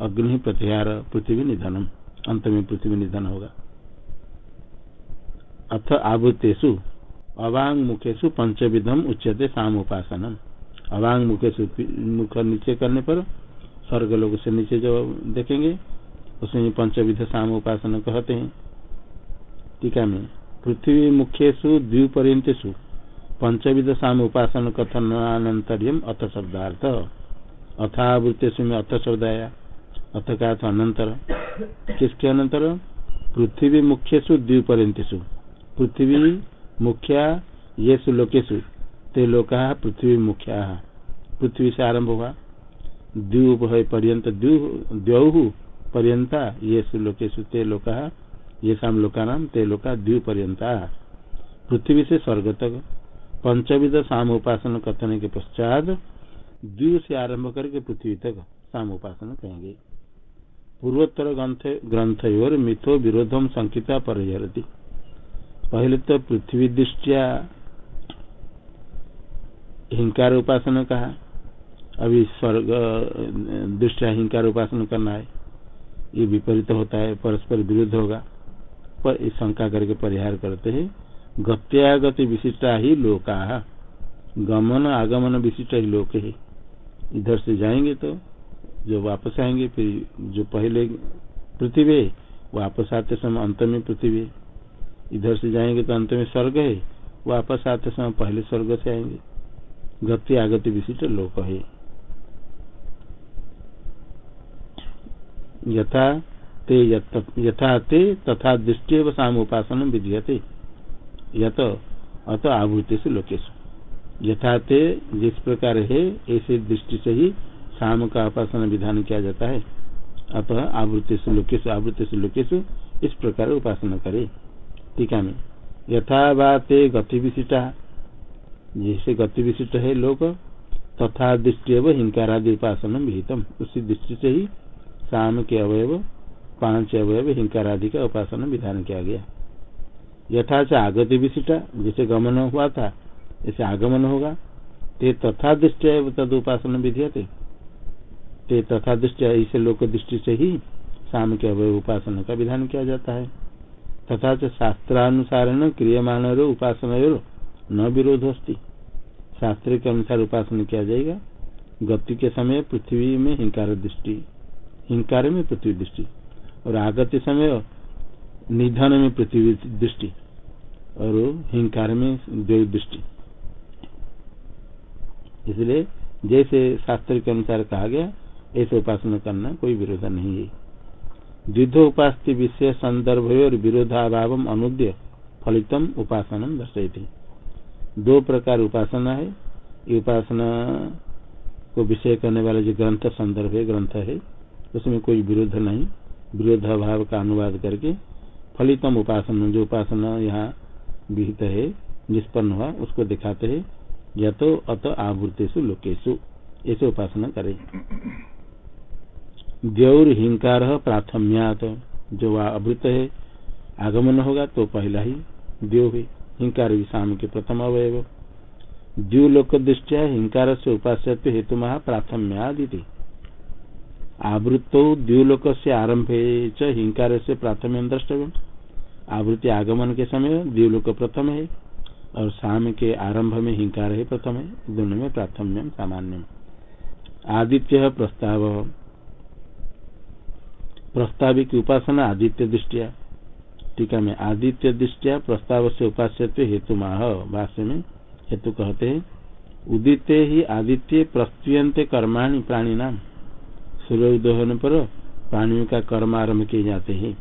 अग्नि प्रत्यार पृथ्वी निधनम, अंत में पृथ्वी निधन होगा। अथ आवृतेषु अवांग मुखेशु पंचविधम उच्चते साम उपासनम अवांग मुखेशु मुख नीचे करने पर स्वर्ग लोग से नीचे जो देखेंगे उसमें पंचविध साम उपासना कहते हैं। टीका में पृथ्वी मुख्यु द्विपर्यंतेषु पंचविध साम उपासन कथनानंतरियम अथ शब्दार्थ। अथावृत्तेषु में अथ शब्द आया। अथ का अनंतर। किसके अनंतर? पृथ्वी मुख्यु द्विपर्यंतेषु। पृथ्वी मुख्या ये लोकेशु ते लोका पृथ्वी मुख्या। पृथ्वी से आरंभ हुआ। द्यूप है पर्यंत द्यौ पर्यंता ये लोकेशु ते लोका, ये शाम लोका नाम, ते लोका द्यू पर्यंता। पृथ्वी से स्वर्ग तक, पंचविध साम उपासना कथन के पश्चात द्वीप से आरंभ करके पृथ्वी तक साम उपासना कहेंगे। पूर्वोत्तर ग्रंथ ग्रंथ और मिथो विरोधम संकिता पर पहले तो पृथ्वी दृष्टिया हिंकार उपासना कहा अभी स्वर्ग दृष्टिया हिंकार उपासना करना है। ये विपरीत होता है, परस्पर विरुद्ध होगा। पर इस शंका करके परिहार करते हैं। गत्यागति विशिष्टा ही लोका गमन आगमन विशिष्ट ही लोक है। इधर से जाएँगे तो जो वापस आएँगे, फिर जो पहले पृथ्वी वापस आते समय अंत में पृथ्वी इधर से जाएँगे तो अंत में स्वर्ग है। वापस आते समय पहले स्वर्ग से आएँगे। गति आगति विशिष्ट लोक है। यथा ते यथा ते तथा दृष्टि साम उपासन विधीयते। यत अत आवृत्ति लोकेश यथा ते जिस प्रकार है, ऐसे दृष्टि से ही शाम का उपासना विधान किया जाता है। अतः आवृत्ति से लोकेश आवृत्ति से लोकेश इस प्रकार उपासना करे। टीका में। यथावाते गति विशिष्टा जैसे गति विशिष्ट है लोग तथा दृष्टि एवं हिंकारादि उपासना विहितम। उसी दृष्टि से ही शाम के अवयव, पाँच अवयव हिंकारादि का उपासना विधान किया गया। यथा से आगति विशिष्टा जैसे गमन हुआ था जैसे आगमन होगा। ते तथा दृष्टि तद उपासना विधि ते तथा दृष्टि ऐसे लोक दृष्टि से ही शाम के अवय उपासना का विधान किया जाता है। तथा शास्त्रानुसार क्रियमान उपासना न विरोध अस्ती शास्त्र के अनुसार उपासना किया जाएगा। गति के समय पृथ्वी में हिंकार दृष्टि, हिंकार में पृथ्वी दृष्टि, और आगत्य समय निधन में पृथ्वी दृष्टि, और हिंकार में देव दृष्टि। इसलिए जैसे शास्त्र के अनुसार कहा गया, ऐसे उपासना करना कोई विरोध नहीं है। द्विधोपास्त विषय संदर्भ और विरोधाभाव अनुद्य फलितम उपासना दर्शयती। दो प्रकार उपासना है। ये उपासना को विषय करने वाला जो ग्रंथ संदर्भ है, ग्रंथ है, उसमें कोई विरोध नहीं। विरोधाभाव का अनुवाद करके फलितम उपासना, जो उपासना यहाँ विहित है, निष्पन्न हुआ, उसको दिखाते हैं या तो अत आवृत्तेशु लोकेशु ऐसे उपासना करें। द्यौर हिंकार प्राथम्यात। जो अवृत है, आगमन होगा तो पहला ही द्यो है हिंकार विषाम के प्रथम अवयव। द्व्युलोक दृष्टिया हिंकार से उपास्य हेतु महा प्राथम्यादि आवृत्त द्व्युलोक से आरंभे च हिंकार से प्राथम्य द्रष्टव्य। आवृत्ति आगमन के समय द्विलोक प्रथम है, और शाम के आरंभ में हिंकार है प्रथम है। दोनों में प्राथम्यम सामान्य। आदित्य प्रस्ताव। प्रस्ताविक उपासना आदित्य दृष्टिया। टीका में आदित्य दृष्टिया प्रस्ताव से उपास्य हेतु माह, भाष्य में हेतु कहते हैं, उदित ही आदित्य प्रस्तुयंत कर्माणि प्राणी नाम सूर्य उदय होने पर प्राणियों का कर्म आरंभ किए जाते हैं।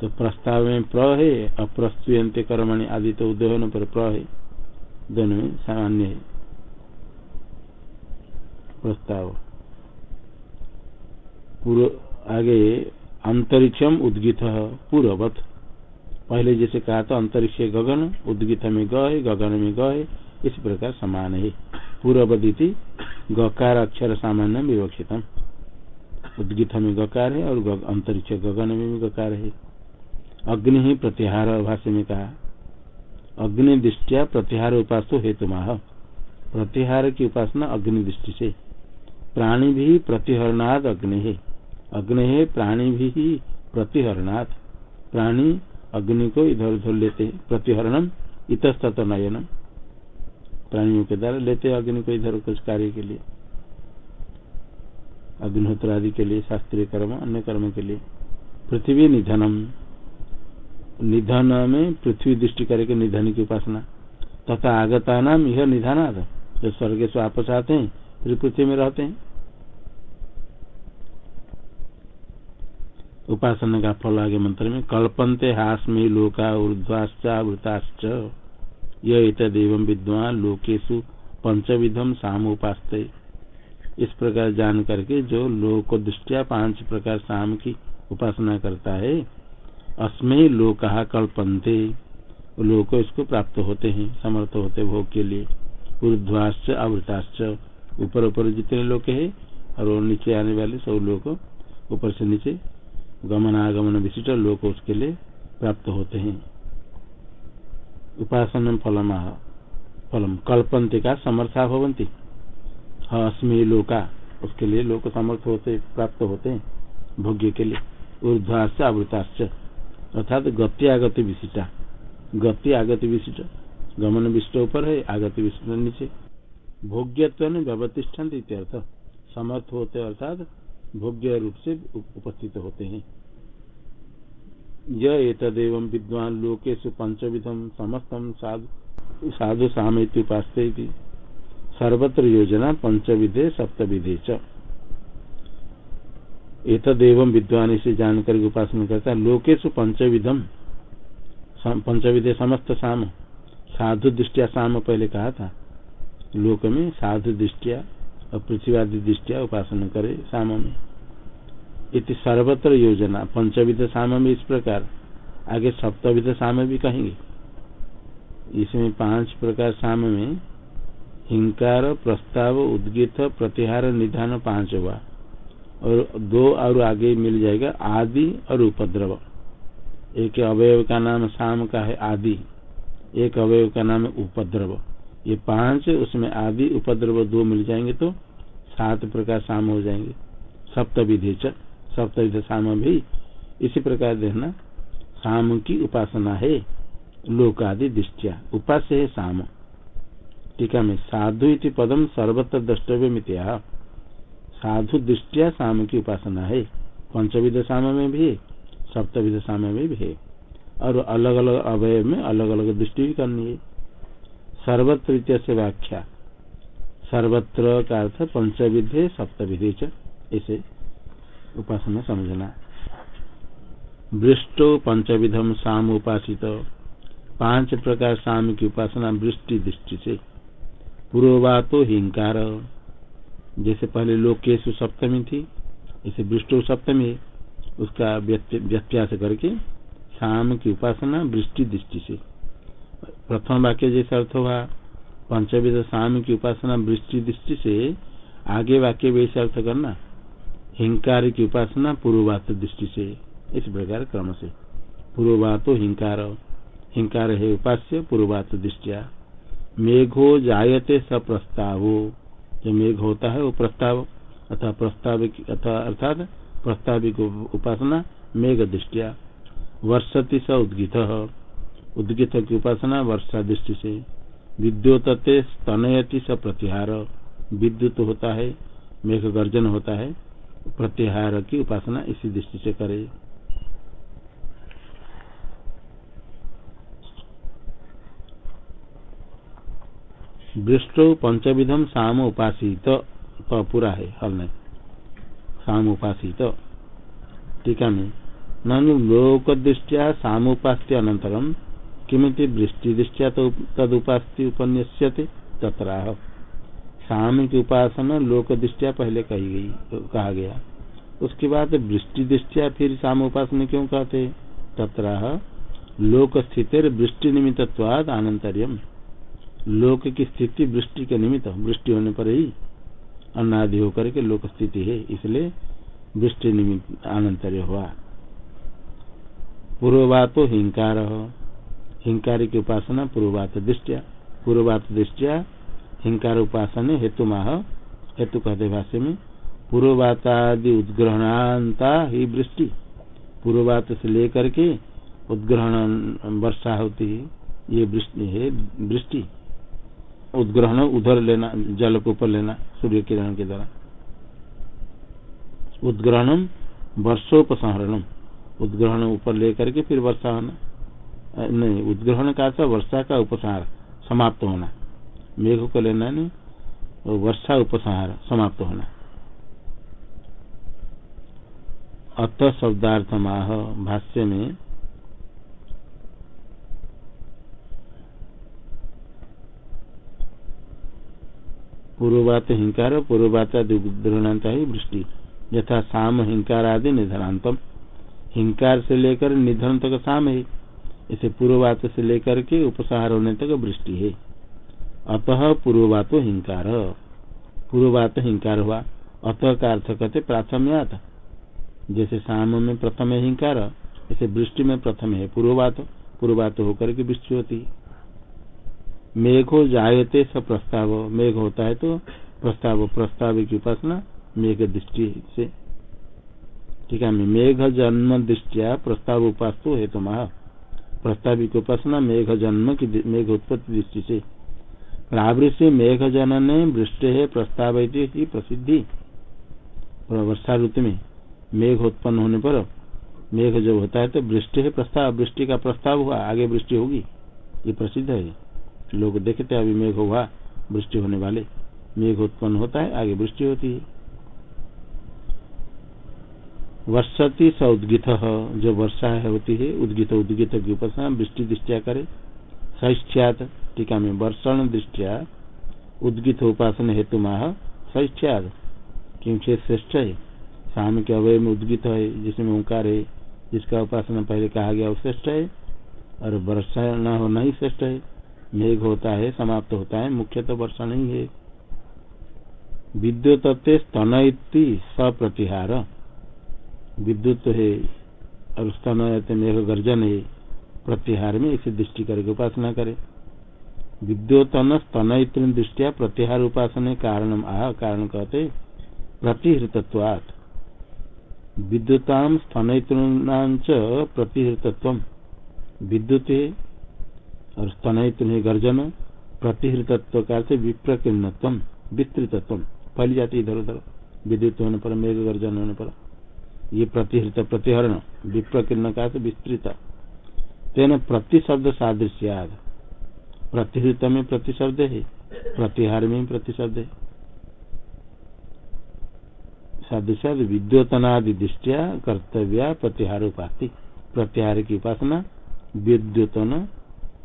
तो प्रस्ताव में प्र है अप्रस्तुयंत कर्मणि आदित्य उदय होने पर प्र है। दोनों में सामान्य है। प्रस्ताव। पूर्व आगे अंतरिक्षम उद्गित पूर्ववत। पहले जैसे कहा था, अंतरिक्ष गगन, उद्गित में गए गगन में गए इस प्रकार समान है। पूर्ववदिति गकार अक्षर सामान्य विवक्षित उद्गित में गकार है और अंतरिक्ष गगन में भी गकार है। अग्नि ही प्रत्याहार भाष्य में कहा, अग्नि दृष्टिया प्रत्याहार उपास हेतु माह प्रत्याहार की उपासना अग्नि दृष्टि से। प्राणी भी प्रतिहरणाद अग्नि है। अग्नि प्राणी भी प्रतिहरणात्। प्राणी अग्नि को इधर उधर लेते प्रतिहरणम, इतस्तत नयनम। प्राणियों के द्वारा लेते अग्नि को इधर कुछ कार्य के लिए। अग्निहोत्र आदि के लिए, शास्त्रीय कर्म, अन्य कर्म के लिए। पृथ्वी निधनम। निधन में पृथ्वी दृष्टि करके निधन की उपासना। तथा आगता नाम यह निधान जो स्वर्ग से वापस आते हैं, फिर पृथ्वी में रहते हैं। उपासना का फल आगे मंत्र में, कल्पनते हास्मी लोका ऊर्ध्वाश्चावृताश्च यदेव विद्वान लोकेशु पंचविधम साम उपास्ते इस प्रकार जान करके जो लोक दृष्टिया पाँच प्रकार साम की उपासना करता है अस्मय लोक कल्पनते। लोक इसको प्राप्त होते हैं, समर्थ होते भोग के लिए। ऊर्ध्वाश्च आवृताश्च ऊपर ऊपर जितने लोग है, और नीचे आने वाले सब लोग ऊपर से नीचे गमनागमन विशिष्ट लोग उसके लिए प्राप्त होते हैं। उपासन फलम फलम कल्पन्ते का समर्था भवंती अस्मी लोका उसके लिए लोक समर्थ होते, प्राप्त होते हैं, भोग्य के लिए। ऊर्ध्वाश्च, आवृताश्च, अर्थात गति आगति विशिष्टा। गति आगति विशिष्ट, गमन विशिष्ट ऊपर है, आगति विशिष्ट नीचे। भोग्यत्व व्यवतिष्ठन समर्थ होते अर्थात भोग्य रूप से उपस्थित होते हैं। यदेव विद्वान लोकेशु पंचविधम समस्तम साधु साधु सामित उपास्ते सर्वत्र योजना पंचविधे सप्तविधे च। एतदेव विद्वान इसे जानकर उपासना करता है लोकेशु पंचविधम पंचविधे समस्त साम। साधु दृष्टिया साम पहले कहा था। लोक में साधु दृष्टिया और पृथ्वी दृष्टिया उपासना करे साम में इति सर्वत्र योजना, पंचविध साम में इस प्रकार। आगे सप्तविध साम भी कहेंगे। इसमें पाँच प्रकार साम में हिंकार, प्रस्ताव, उद्गित, प्रतिहार, निधान पाँच हुआ और दो और आगे मिल जाएगा आदि और उपद्रव। एक अवयव का नाम साम का है आदि, एक अवयव का नाम उपद्रव। ये पाँच, उसमें आदि उपद्रव दो मिल जाएँगे तो सात प्रकार शाम हो जाएँगे। सप्तविधि सप्तविध शाम भी इसी प्रकार देखना शाम की उपासना है लोक आदि दृष्टिया, उपास्य है शाम टीका में साधु इति पदम सर्वत्र द्रष्टव्य मित्या साधु दृष्टिया शाम की उपासना है, पंचविध शाम में भी है, सप्तविध शाम में भी है। और अलग अलग अवय में अलग अलग दृष्टि भी करनी है। सर्वत्र से व्याख्या। सर्वत्र का अर्थ पंचविधे, सप्तविधे इसे उपासना समझना। वृष्टो पंचविधम साम उपासित पाँच प्रकार साम की उपासना वृष्टि दृष्टि से। पूर्ववातो हिंकार। जैसे पहले लोकेशु सप्तमी थी, इसे वृष्टो सप्तमी, उसका व्यत्यास करके शाम की उपासना वृष्टि दृष्टि से। प्रथम वाक्य जैसे अर्थ हुआ पंचविध शाम की उपासना वृष्टि दृष्टि से आगे वाक्य वैसे अर्थ करना। हिंकार की उपासना पूर्ववात दृष्टि से, इस प्रकार क्रम से। पूर्ववातो हिंकार हिंकार है उपास्य पूर्ववात दृष्टिया। मेघो जायते स प्रस्तावो। जो मेघ होता है वो प्रस्ताव अथवा प्रस्ताव अर्थात प्रस्ताविक उपासना मेघ दृष्टिया। वर्षति स उद्गित। उद्गित की उपासना वर्षा दृष्टि से। विद्योतते स्तनयति स प्रतिहार। विद्युत होता है, मेघ गर्जन होता है, प्रतिहार की उपासना इसी दृष्टि से करे। दृष्टो पंचविधम साम उपासित। तो पूरा है, हल नहीं। साम उपासित। टीका में। दृष्टिया सामुपास्ते अनंतरम। किमित वृष्टि दृष्टिया तो तदुपास्ति उपन्यस्यते तत्राह। साम की उपासना लोक दृष्टिया पहले कही गई, कहा गया। उसके बाद वृष्टि दृष्टिया फिर साम उपासना क्यों कहते तत्राह। लोक स्थिति वृष्टि निमित्तवाद आनंतरियम। लोक की स्थिति वृष्टि के निमित्त वृष्टि होने पर ही अन्नादि होकर के लोक स्थिति है, इसलिए वृष्टि निमित्त आनंतर्य हुआ। पूर्ववातो हिंकार। हिंकार की उपासना, पूर्ववात दृष्टिया पूर्ववात दृष्टिया, हिंकार उपासना हेतु माह हेतु कहते भाष्य में, पूर्ववातादि उद्ग्रहणांता ही वृष्टि। पूर्ववात से लेकर के उद्ग्रहण वर्षा होती है, ये वृष्टि है, वृष्टि। उद्ग्रहण उधर लेना, जल को ऊपर लेना, सूर्य किरण के द्वारा। उद्ग्रहणम वर्षोपसंहरणम, उद्ग्रहण ऊपर लेकर के फिर वर्षा होना। नहीं, उद्ग्रहण का था वर्षा का उपसंहार, समाप्त होना। मेघ को लेना नहीं वर्षा उपसंहार, समाप्त होना। अत शब्दार्थ माह भाष्य में, पूर्ववात हिंकार, पूर्ववात उद्ग्रहणांत ही वृष्टि। यथा साम, हिंकार आदि निधनांतम। हिंकार से लेकर निधन तक साम है। इसे पूर्ववात से लेकर के उपसहार होने तक वृष्टि है। अतः पूर्ववातो हिंकार। पूर्ववात हिंकार हुआ। अतः का अर्थ कहते प्राथम्यात। जैसे शाम में प्रथम है हिंकार ऐसे वृष्टि में प्रथम है पूर्ववात। पूर्ववात होकर के वृष्टि होती। है मेघो जायते स प्रस्ताव। मेघ होता है तो प्रस्ताव प्रस्ताव की उपासना मेघ दृष्टि से। ठीक है मेघ जन्म दृष्टिया प्रस्ताव उपास तो हेतु महा प्रस्ताविक उपासना मेघ जन्म की मेघ उत्पत्ति दृष्टि से। प्रावृष्टि मेघ जनन वृष्टि है प्रस्ताव ही प्रसिद्धि। वर्षा ऋतु में मेघ उत्पन्न होने पर मेघ जब होता है तो वृष्टि है प्रस्ताव, वृष्टि का प्रस्ताव हुआ, आगे वृष्टि होगी। ये प्रसिद्ध है। लोग देखते अभी मेघ हुआ, वृष्टि होने वाले। मेघ उत्पन्न होता है, आगे वृष्टि होती है। वर्षति स उद्गित। जो वर्षा है होती है, उद्गित उद्गित की उपासना, वृष्टि दृष्टिया करे। सहिष्ठ्यात टीका में वर्षण दृष्टिया, उद्गित उपासना हेतु माह, सहिष्ठ्यात क्योंकि श्रेष्ठ है? शाम के अवय में उद्गित है, जिसमें ओंकार है, जिसका उपासना पहले कहा गया, वो श्रेष्ठ है। और वर्षा न होना ही श्रेष्ठ है। मेघ होता है, समाप्त होता है मुख्य तो वर्षा नहीं है। विद्युत स्तन सप्रतिहार। विद्युत है और स्तन मेघ गर्जन है, प्रत्याहार में इसे दृष्टि करके उपासना करे। विद्योतन स्तन दृष्टिया प्रत्याहार उपासना कारण आह, कारण कहते प्रतिहृतत्वात्। विद्युताम स्तन प्रतिहृतत्व विद्युत और स्तन गर्जन प्रतिहृतत्व का से विप्रकीर्णत्व विस्तृतत्व फैल जाती इधर उधर। विद्युत होने पर मेघ गर्जन होने पर। ये प्रतिहृत, प्रतिहरण, विप्रकीर्ण का से विस्तृत। तेना प्रतिशब्द सादृश्याद। प्रतिहृत में प्रतिशब्द है, प्रतिहार में प्रतिशब्द है। सादृश्याद, विद्योतनादि दृष्टिया कर्तव्य प्रतिहार उपास्ति प्रत्याहार की उपासना, विद्युतन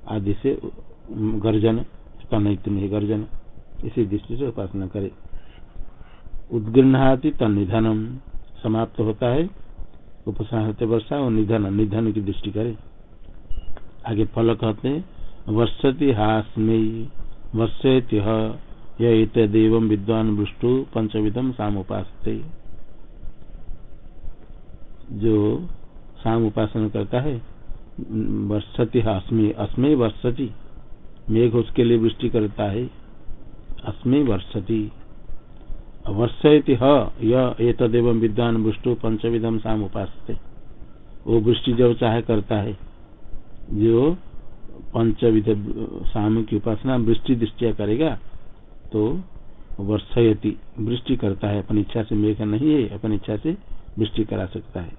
आदि से गर्जन स्तन गर्जन। इसी दृष्टि से उपासना करे। उद्गृहाति तनिधनम समाप्त होता है। उपसाहते वर्षा और निधन निधन की दृष्टि करे। आगे फल कहते हैं, वर्षति हास्मयी वर्षेत्य देव विद्वान वृष्टु पंचविधम साम उपासते जो साम उपासना करता है, वर्षति अस्मि अस्मय वर्षति। मेघ उसके लिए वृष्टि करता है अस्मय वर्षति। वर्षयति हतदेव विद्वान वृष्टु पंचविधम साम उपासते वो वृष्टि जब चाहे करता है, जो पंचविध शाम की उपासना वृष्टि दृष्टिया करेगा तो वर्षयति, वृष्टि करता है, अपनी इच्छा से मेघ नहीं है, अपनी इच्छा से वृष्टि करा सकता है।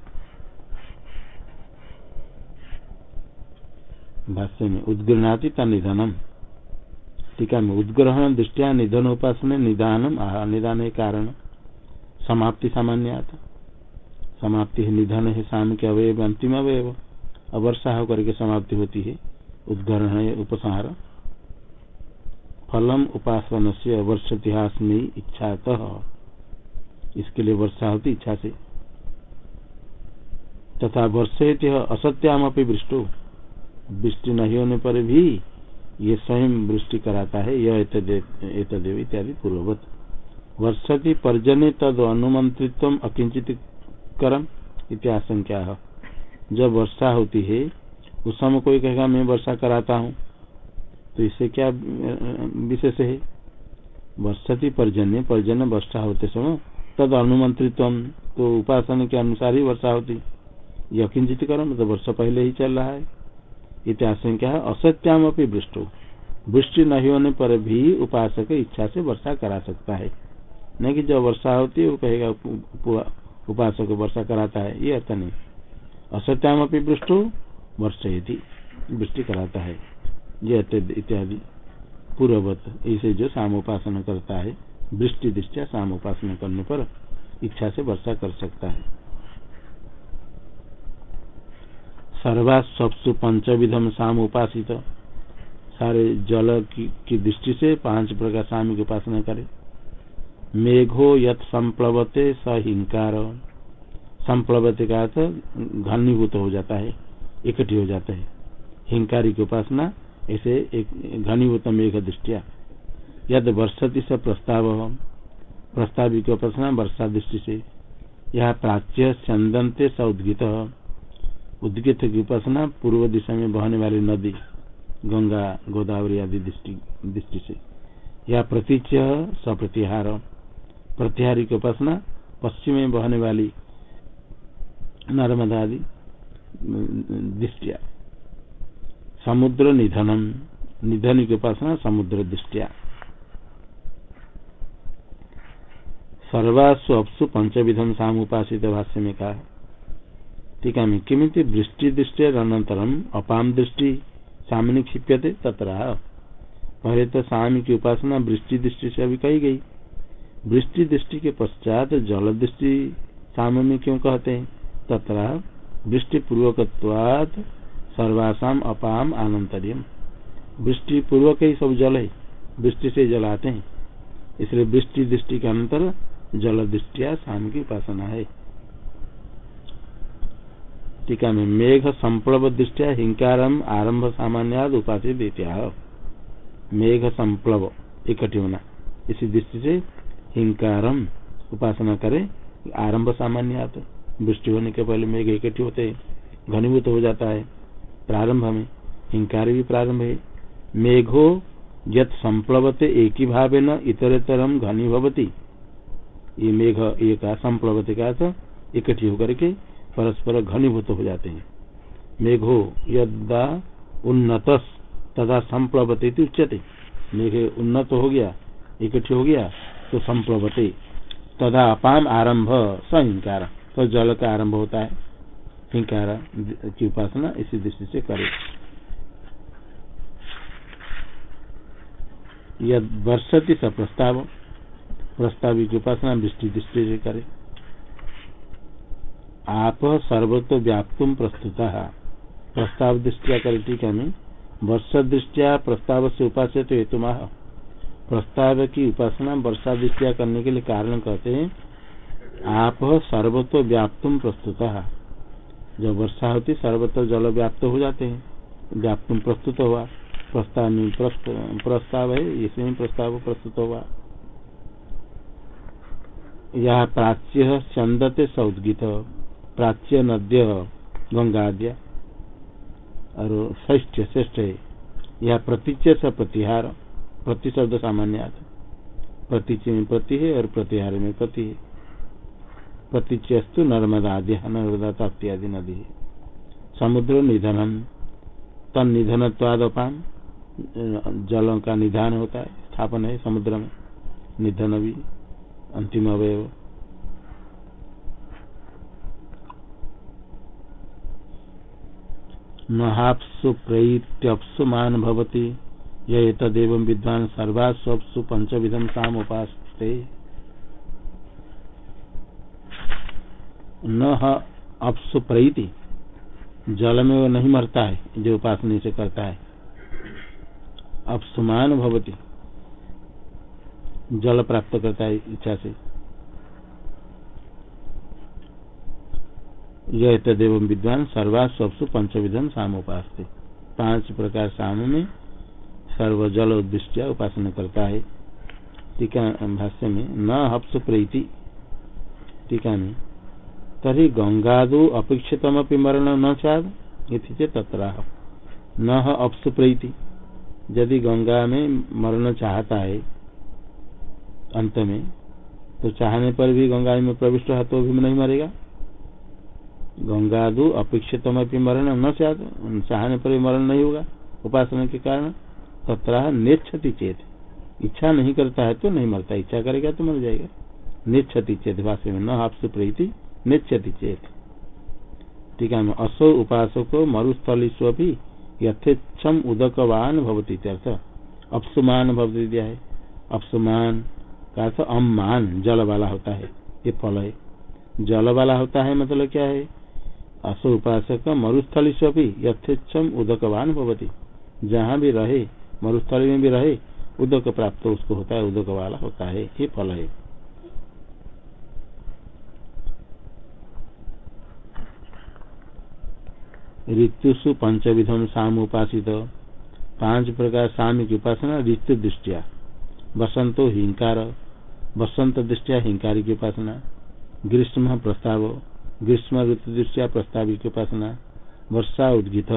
भाष्य में, उद्गृहणाति निधनम टीका में उद्ग्रहण, दृष्टिया, निधन, उपासना, निदानम निदान है कारण। समाप्ति सामान्य आता। समाप्ति है, निधन है शाम के अवयव, अंतिम अवयव। अवर्षा होकर के समाप्ति होती है। उद्गरण है, उपसंहार। फलम उपासन से वर्ष इतिहास में इच्छा इसके लिए वर्षा होती इच्छा से। तथा वर्ष असत्याम अपनी वृष्टो। वृष्टि नहीं होने पर भी ये स्वयं वृष्टि कराता है, यह एतदेव इत्यादि पूर्ववत। वर्षति पर्जन्य तद अनुमंत्रित्व अकिंचित करम इत्याशंका जब वर्षा होती है, उस समय कोई कहेगा, मैं वर्षा कराता हूँ। तो इससे क्या विशेष है? वर्षति पर्जन्य पर्जन्य वर्षा होते समय तद अनुमंत्रित्व तो उपासना के अनुसार ही वर्षा होती। यकिंचित करम तो वर्षा पहले ही चल रहा है। इतिहास क्या है। असत्याम अपनी वृष्टो। वृष्टि नहीं होने पर भी उपासक इच्छा से वर्षा करा सकता है। नहीं कि जब वर्षा होती है, वो कहेगा उपासक वर्षा कराता है। ये अर्थ नहीं। असत्याम अपनी वृष्टो वर्ष वृष्टि कराता है। ये इत्यादि। पूर्ववत, इसे जो साम उपासना करता है, वृष्टि दृष्टिया साम उपासना करने पर इच्छा से वर्षा कर सकता है। सर्वा सबसु पंचविधम साम उपासित। सारे जल की, की दृष्टि से पाँच प्रकार साम की उपासना करे। मेघो यथ संप्लवते स हिंकार। संप्लवते का अर्थ घनीभूत हो जाता है इकट्ठी हो जाता है। हिंकारी की उपासना ऐसे एक घनीभूत मेघ दृष्टिया। यद वर्षति से प्रस्ताव। प्रस्ताविक उपासना वर्षा दृष्टि से। यह प्राच्य चंदनते स उद्गित। उद्गित की उपासना पूर्व दिशा में बहने वाली नदी, गंगा, गोदावरी आदि दृष्टि से। या प्रतीच्य सप्रतिहार प्रतिहारी की उपासना पश्चिम में बहने वाली नर्मदा आदि, दृष्टिया। समुद्र निधनम, निधन की उपासना समुद्र दृष्टिया। सर्वासु अपसु पंचविधम साम उपासित भाष्य में कहा टीका में किमित वृष्टि दृष्टि अनंतरम, अपाम दृष्टि, सामने क्षिप्यते तथा पहले तो साम की उपासना वृष्टि दृष्टि से अभी कही गई। वृष्टि दृष्टि के पश्चात जल दृष्टि साम में क्यों कहते हैं? तथा वृष्टि पूर्वकवाद सर्वासाम अपाम आनंतरियम वृष्टि पूर्वक ही सब जल है वृष्टि से जल आते हैं। इसलिए वृष्टि दृष्टि के अंतर जल दृष्टिया शाम की उपासना है। टीका में मेघ संप्लव दृष्टिया हिंकारम आरंभ सामान्याद उपाधि देते मेघ संप्लव इकट्ठी होना। इसी दृष्टि से हिंकारम उपासना करे, आरंभ सामान्य वृष्टि होने के पहले मेघ इकट्ठी होते, घनीभूत हो जाता है। प्रारंभ में हिंकार भी प्रारंभ है। मेघो यद संप्लवते एक ही भाव न इतरतरम घनी भवती। ये मेघ एक संप्लवते का इकट्ठी होकर के परस्पर घनीभूत हो जाते हैं। मेघो यदा उन्नत तथा संप्लवते उच्चते मेघ उन्नत हो गया, इकट्ठी हो गया तो संप्लवते तथा अपाम आरंभ, सहिंकार। तो जल का आरंभ होता है। हिंकार की उपासना इसी दृष्टि से करे। यद वर्षति स प्रस्ताव प्रस्ताविक उपासना दृष्टि दृष्टि से करे। आप सर्वतो व्याप्तुम प्रस्तुत। प्रस्ताव दृष्टिया कर टीका में वर्ष दृष्टिया प्रस्ताव से उपास्य तो हेतु प्रस्ताव की उपासना वर्षा दृष्टिया करने के लिए कारण कहते हैं। आप सर्वत्व व्याप्तुम प्रस्तुत। जब वर्षा होती सर्वतो जल व्याप्त हो जाते हैं। व्याप्तुम प्रस्तुत हुआ। प्रस्ताव में प्रस्ताव है, इसमें प्रस्ताव प्रस्तुत हुआ। यह प्राच्य चंदते सौदगित। प्राच्य नद्य गंगा आद्य और ष्ठ श्रेष्ठ है यह प्रतीच्य से प्रतिहार। प्रति शब्द सामान्य प्रतीच्य में प्रति है और प्रतिहार में प्रति है। प्रतीच्यस्तु नर्मदा, आदि, नर्मदा, ताप्ति आदि नदी है। समुद्र निधनम। तन निधनत्वादपान जलों का निधान होता है, स्थापन है समुद्र में। निधन भी अंतिम अवयव। महाप्सु प्रत्यप्सु मान भवती। यह तदेव विद्वान सर्वास्वप्सु पंचविधम साम उपासते न अपसु प्रईति जल में वो नहीं मरता है, जो उपासना से करता है। अपसुमान भवती। जल प्राप्त करता है इच्छा से। यह तदेव विद्वान सर्वास्वसु पंचविधम साम उपास पाँच प्रकार साम में सर्व जल उद्दृष्टिया उपासना करता है। टीका भाष्य में, न हप्स प्रीति। टीका में, तरी गंगादो अपेक्षितम मरण न चाद तत्र न अपसु प्रीति। यदि गंगा में मरण चाहता है, अंत में तो चाहने पर भी गंगा में प्रविष्ट है तो भी नहीं मरेगा। गंगादु अपेक्षितम मरण न चाहने पर भी मरण नहीं होगा, उपासना के कारण तथा नेक्षति चेत। इच्छा नहीं करता है तो नहीं मरता, इच्छा करेगा तो मर जाएगा। नेक्षति चेत, भाष्य में न आपसे प्रीति नेक्षति चेत। ठीक है असो उपासको मरुस्थलीस्व भी यथेच्छम उदकवान भवती अर्थ। अपसुमान भवती दिया है। अपसुमान का अर्थ अमान जल वाला होता है, ये फल है। जल वाला होता है मतलब क्या है? असो उपासक मरुस्थली से भी यथेच्छम उदकवान भवती। जहाँ भी रहे, मरुस्थली में भी रहे, उदक प्राप्त उसको होता है उदक वाला होता है, ये फल है। ऋतुसु पंचविधम साम उपासित पाँच प्रकार साम की उपासना, ऋतु दृष्टिया। बसंतो हिंकार। बसंत दृष्टिया हिंकारी की उपासना। ग्रीष्म प्रस्ताव। ग्रीष्म ऋतु दृष्टिया प्रस्तावित की उपासना, वर्षा उद्गित,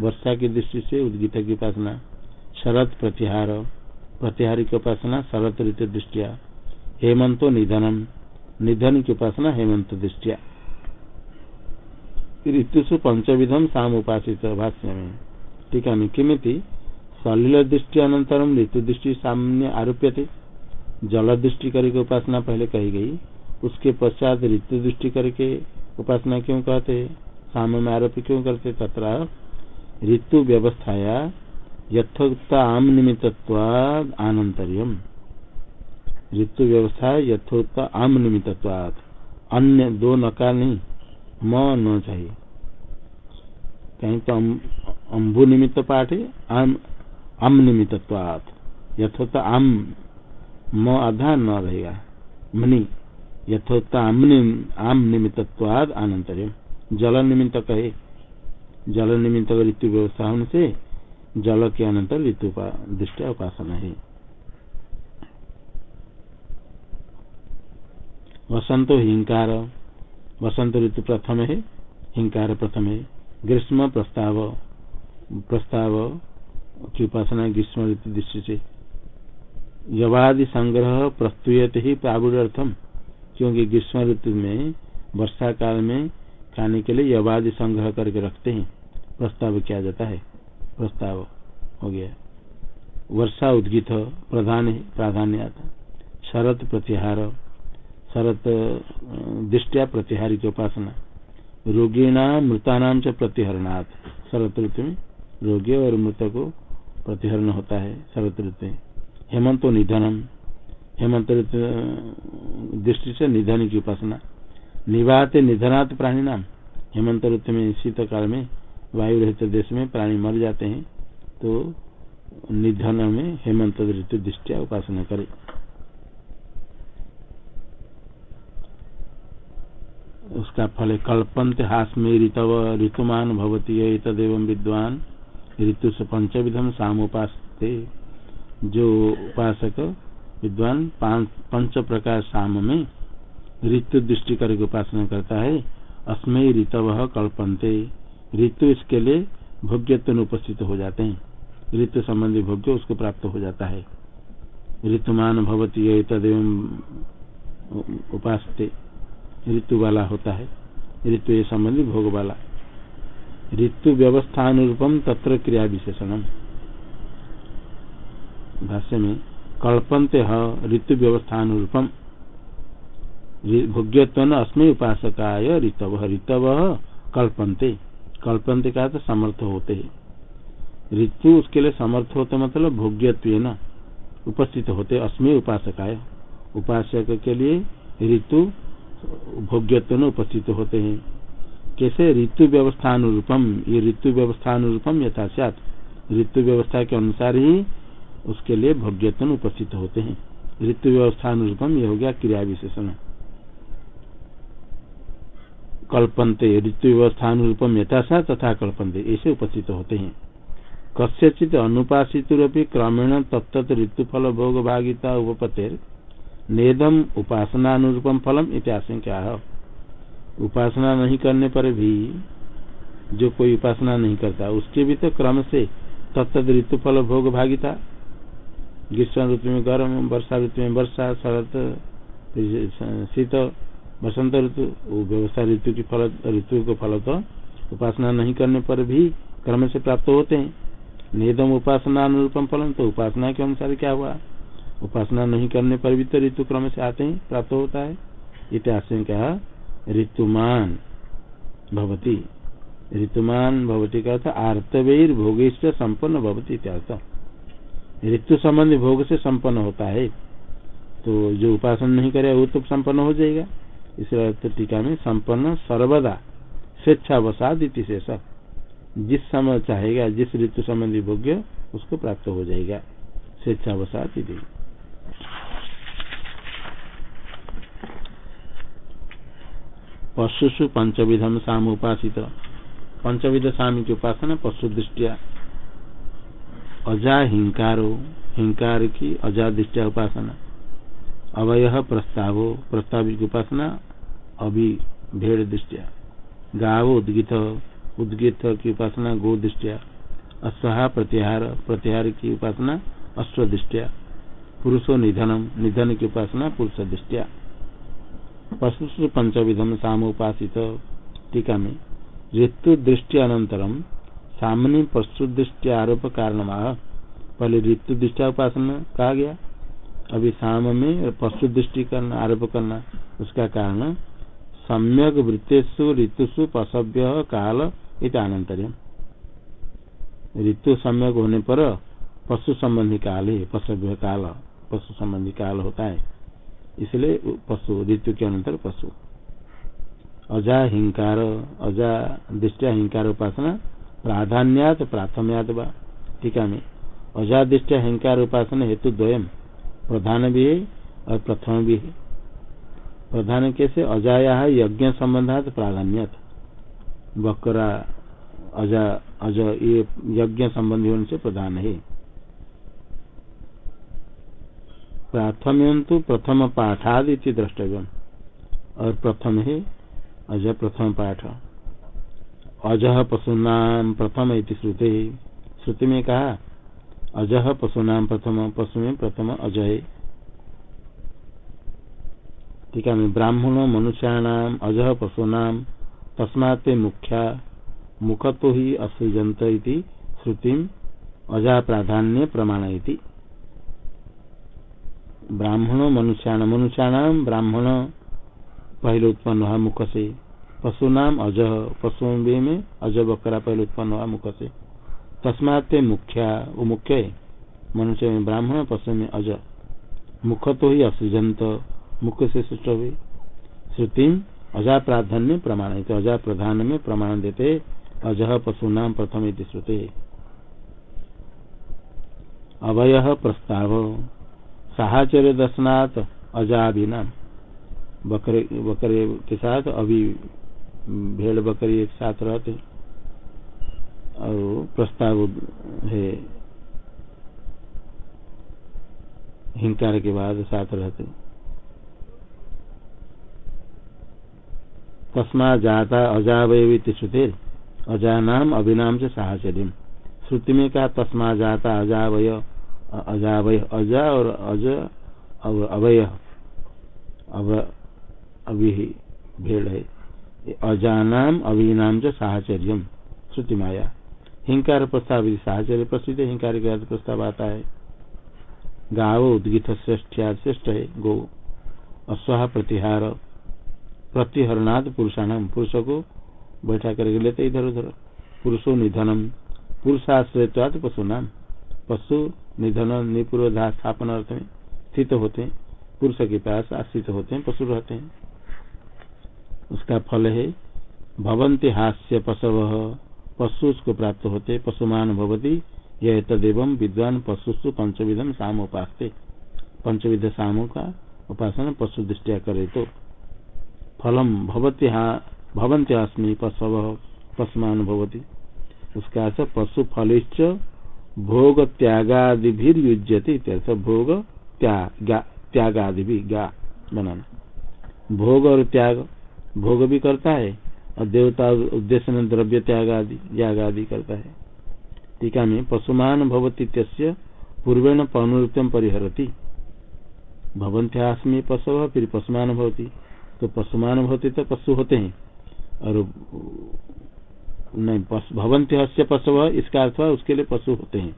वर्षा की दृष्टि से उद्गित की उपासना, शरद प्रतिहार प्रतिहार की उपासना, शरद ऋतु दृष्टिया, हेमंतो निधनम, निधन की उपासना, हेमंत दृष्टिया। ऋतुषु पंचविधम साम उपासित भाष्य में टीका में किमिति? सलिल दृष्टि अनंतरम ऋतु दृष्टि सामने आरोप्य थे जल दृष्टि करके उपासना पहले कही गई। उसके पश्चात ऋतु दृष्टि करके उपासना क्यों कहते साम में आरोप क्यों करते तथा ऋतु व्यवस्थाया यथोक्त आम निमित्तवाद आनंतरियम। ऋतु व्यवस्था यथोक्त आम निमित्तवाद अन्य दो नकार नहीं, म न चाहिए। कहीं तो अम्बु निमित्त पाठ है, आम आम निमित्तवाद यथोक्त आम, म आधा न रहेगा मनी यथोत्ता आम निमित्तवाद आनंतर्य जल निमित्त कहे जल निमित्त ऋतु व्यवस्था होने से जल के अनंतर ऋतु दृष्टि उपासना है वसंत हिंकार। वसंत ऋतु प्रथम है हिंकार प्रथम है ग्रीष्म प्रस्ताव। प्रस्ताव की उपासना ग्रीष्म ऋतु दृष्टि से। यवादि संग्रह प्रस्तुयत ही प्रावुर्थम क्योंकि ग्रीष्म ऋतु में, वर्षा काल में खाने के लिए यवादि संग्रह करके रखते हैं। प्रस्ताव किया जाता है। प्रस्ताव हो गया। वर्षा उद्गित प्रधान प्राधान्य आता शरत प्रतिहार, शरत दृष्टिया प्रतिहारी की उपासना। रोगीणा मृतानाम च प्रतिहरणात्। शरत ऋतु में रोगी और मृत को प्रतिहरण होता है, शरत ऋतु में। हेमंतो निधनम। हेमंत दृष्टि से निधन की उपासना। निवाते निधनात् प्राणी नाम। हेमंत ऋतु में शीत काल में वायु रहित देश में प्राणी मर जाते हैं तो निधन में हेमंत ऋतु दृष्टिया उपासना करे। उसका फल कल्पंत हास में ऋतव ऋतुमान भवती है तदेव विद्वान। ऋतु से पंचविधम साम उपास जो उपासक विद्वान पंच प्रकार शाम में ऋतु दृष्टि करके उपासना करता है अस्मय ऋतव कल्पनते। ऋतु इसके लिए भोग्यत्व उपस्थित हो जाते हैं। ऋतु संबंधी भोग्य उसको प्राप्त हो जाता है। ऋतुमान भवती तदेव उपासते। ऋतु वाला होता है। ऋतु संबंधी भोग वाला। ऋतु व्यवस्थानुरूपम तत्र क्रिया विशेषण भाष्य में कल्पन्ते ऋतु व्यवस्थानुरूपम भोग्यत्व अस्मि उपासकाय ऋतव ऋतव कल्पन्ते। कल्पन्ते का तो समर्थ होते। है ऋतु उसके लिए समर्थ होते मतलब भोग्यत्व उपस्थित होते, अस्मि उपासकाय। उपासक के लिए ऋतु भोग्यत्व उपस्थित होते हैं। कैसे? ऋतु व्यवस्था अनुरूपम ये ऋतु व्यवस्था अनुरूपम यथा ऋतु व्यवस्था के अनुसार ही उसके लिए भोग्यतन उपस्थित होते हैं। ऋतु व्यवस्था अनुरूपम यह हो गया क्रिया विशेषण। कल्पनते ऋतु व्यवस्था अनुरूपम यथाशा तथा कल्पनते, ऐसे उपस्थित होते हैं। कस्यचित अनुपासित क्रमेण तत्त ऋतुफल भोग भागिता उपपत्तिर नेदम उपासना अनुरूपम फलम है उपासना नहीं करने पर भी, जो कोई उपासना नहीं करता, उसके भी तो क्रम से तत्त ऋतु फल भोग भागिता ग्रीष्म ऋतु में गर्म, वर्षा ऋतु में वर्षा, शरत, शीत, बसंत ऋतु व्यवस्था ऋतु की फल, ऋतु के फल तो उपासना नहीं करने पर भी क्रम से प्राप्त होते हैं। निदम उपासना अनुरूपम फलन तो उपासना के अनुसार क्या हुआ? उपासना नहीं करने पर भी तो ऋतु क्रम से आते हैं, प्राप्त होता है। इतिहास में क्या ऋतुमान भवती। ऋतुमान भवती का था आर्तवेर भोगेश संपन्न भवती इत्यार्थ ऋतु संबंधी भोग से संपन्न होता है। तो जो उपासन नहीं करे, वो तो संपन्न हो जाएगा। इसलिए अर्थ टीका में संपन्न सर्वदा स्वेच्छावसाद इति जिस समय चाहेगा, जिस ऋतु संबंधी भोग्य, उसको प्राप्त हो जाएगा। स्वेच्छावसाद इति पशुषु पंचविधम साम उपासित पंचविध साम की उपासना पशु दृष्टिया अजा हिंकारो, हिंकार की अजा दृष्टिया उपासना। अवय प्रस्तावो प्रस्ताव की उपासना, अभी भेड़ दृष्टिया गाव उद्गित उद्गित की उपासना, गो दृष्टिया अस्वहा प्रत्याहार प्रतिहार की उपासना, अश्व दृष्टिया पुरुषो निधनम, निधन की उपासना, पुरुष दृष्टिया पशु पंचविधम सामुपासित, टीका में। ऋतु दृष्टि अनंतरम सामने पशु दृष्टि आरोप कारण पहले ऋतु दृष्टि उपासना कहा गया। अभी साम में पशु दृष्टि करना, आरोप करना, उसका कारण सम्यक वृत्तेषु, ऋतुषु पशव्य काल इत अनंतरियम ऋतु सम्यक होने पर पशु संबंधी काल है पशव्य काल, पशु संबंधी काल होता है। इसलिए पशु, ऋतु के अनुसार पशु। अजा हिंकार अजा दृष्टिया हिंकार उपासना प्राधान्यात प्राथम्यात टीका में अजा दृष्टिया हिंकार उपासना हेतु द्वयम प्रधान भी है और प्रथम भी है प्रधान कैसे? अजाया है यज्ञ संबंधात प्राधान्यत। बकरा अजा, अज, ये यज्ञ संबंधी होने से प्रधान। है प्राथम्य तो प्रथम पाठादि द्रष्टव्य और प्रथम है अज प्रथम पाठ अजह पशुनाम प्रथम इति श्रुते। श्रुति में कहा, अजह पशुनाम प्रथम, पशु में प्रथम अज है ठीक है ब्राह्मण मनुष्याणाम अजह पशुनाम तस्मात् मुख्या मुख तो ही असृजंत श्रुति अजा प्राधान्य प्रमाण ब्राह्मण, मनुष्याण मनुष्याणाम ब्राह्मण, पहले उत्पन्न हुआ मुख से। पशु नाम अज पशु में अज बकरा पहले उत्पन्न हुआ मुख से। तस्मात मुख्या, वो मुख्य है। मनुष्य में ब्राह्मण, पशु में अज मुख तो ही असृजंत, मुख से सृष्ट हुए। श्रुति अजा प्राधान्य प्रमाण अजा प्रधान में प्रमाण देते अजह पशु नाम प्रथम श्रुते। अवय प्रस्ताव, साहचर्य दर्शनाथ अजाभिना बकरे बकरे के साथ अभी भेड़ बकरी एक साथ रहते और प्रस्ताव है, हिंकार के बाद साथ रहते तस्मा जाता अजावय अजा नाम अभिनाम से साहचर्य श्रुति में कहा, तस्मा जाता अजावय अजावय, अजा और अज अवय अब अभी भेड़ है। अजानाम अभिनाम च साहचर्य श्रुति माया। हिंकार प्रस्ताव साहचर्य प्रसिद्ध हिंकार के प्रस्ताव आता है। गाव उद्गित श्रेष्ठ श्रेष्ठ है, गो। अश्वाह प्रतिहार। प्रतिहरणाद पुरुषाणाम पुरुष को बैठा करके लेते इधर उधर। पुरुषो निधनम पुरुषाश्रयत्वाद पशु नाम पशु निधन निपूर्वधा स्थापन अर्थ में स्थित होते हैं। पुरुष के पास आश्रित होते हैं, पशु रहते हैं। उसका फल है। भवंती हास्य पशव। पशु को प्राप्त होते, पशुमान भवती। यह तदेव विद्वान पशुस्तु पंचविधम साम उपासते पंचविध सामों का उपासना पशु दृष्टिया करे तो फलम भवती भवंती अस्मी पशव, पशुमान भवती। उसका अर्थ पशु फलिश्च भोग त्यागादि भी युज्यते भोग त्यागादि भी गा बनाना। भोग और त्याग भोग भी करता है और देवता उद्देश्य द्रव्य त्याग आदि, याग आदि करता है। टीका में पशुमान भवती पूर्वेण पौनृत्यम परिहरती। भवंत्यास्मी पशु फिर पशुमान भवती। तो पशुमान भवती तो पशु होते हैं। और नहीं भवंत्य पशु इसका अर्थ उसके लिए पशु होते हैं।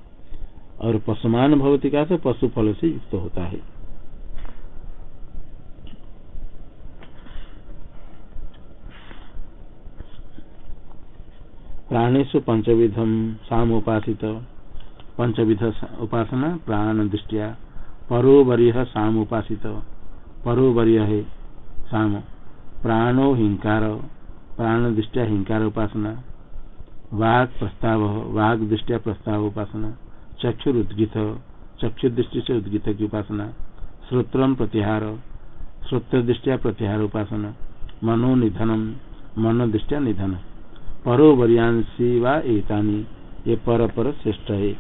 और पशुमान भवती का पशु फल से युक्त होता है। प्राणेशु पंचविधम साम उपासित पंचविध उपासना, प्राण दृष्टिया। परोवरीय साम उपासित परोवरीय है साम। प्राणो हिंकार। प्राण दृष्टिया हिंकार उपासना। वाग प्रस्ताव वाग दृष्टिया प्रस्ताव उपासना। चक्षुर उद्गित चक्षु दृष्टि से उद्गित की उपासना। श्रोत्र प्रतिहार श्रोत्र दृष्टिया प्रतिहार उपासना। मनो निधनम मन दृष्टिया निधन। परो वरियांशी व एतानी। ये पर पर श्रेष्ठ है।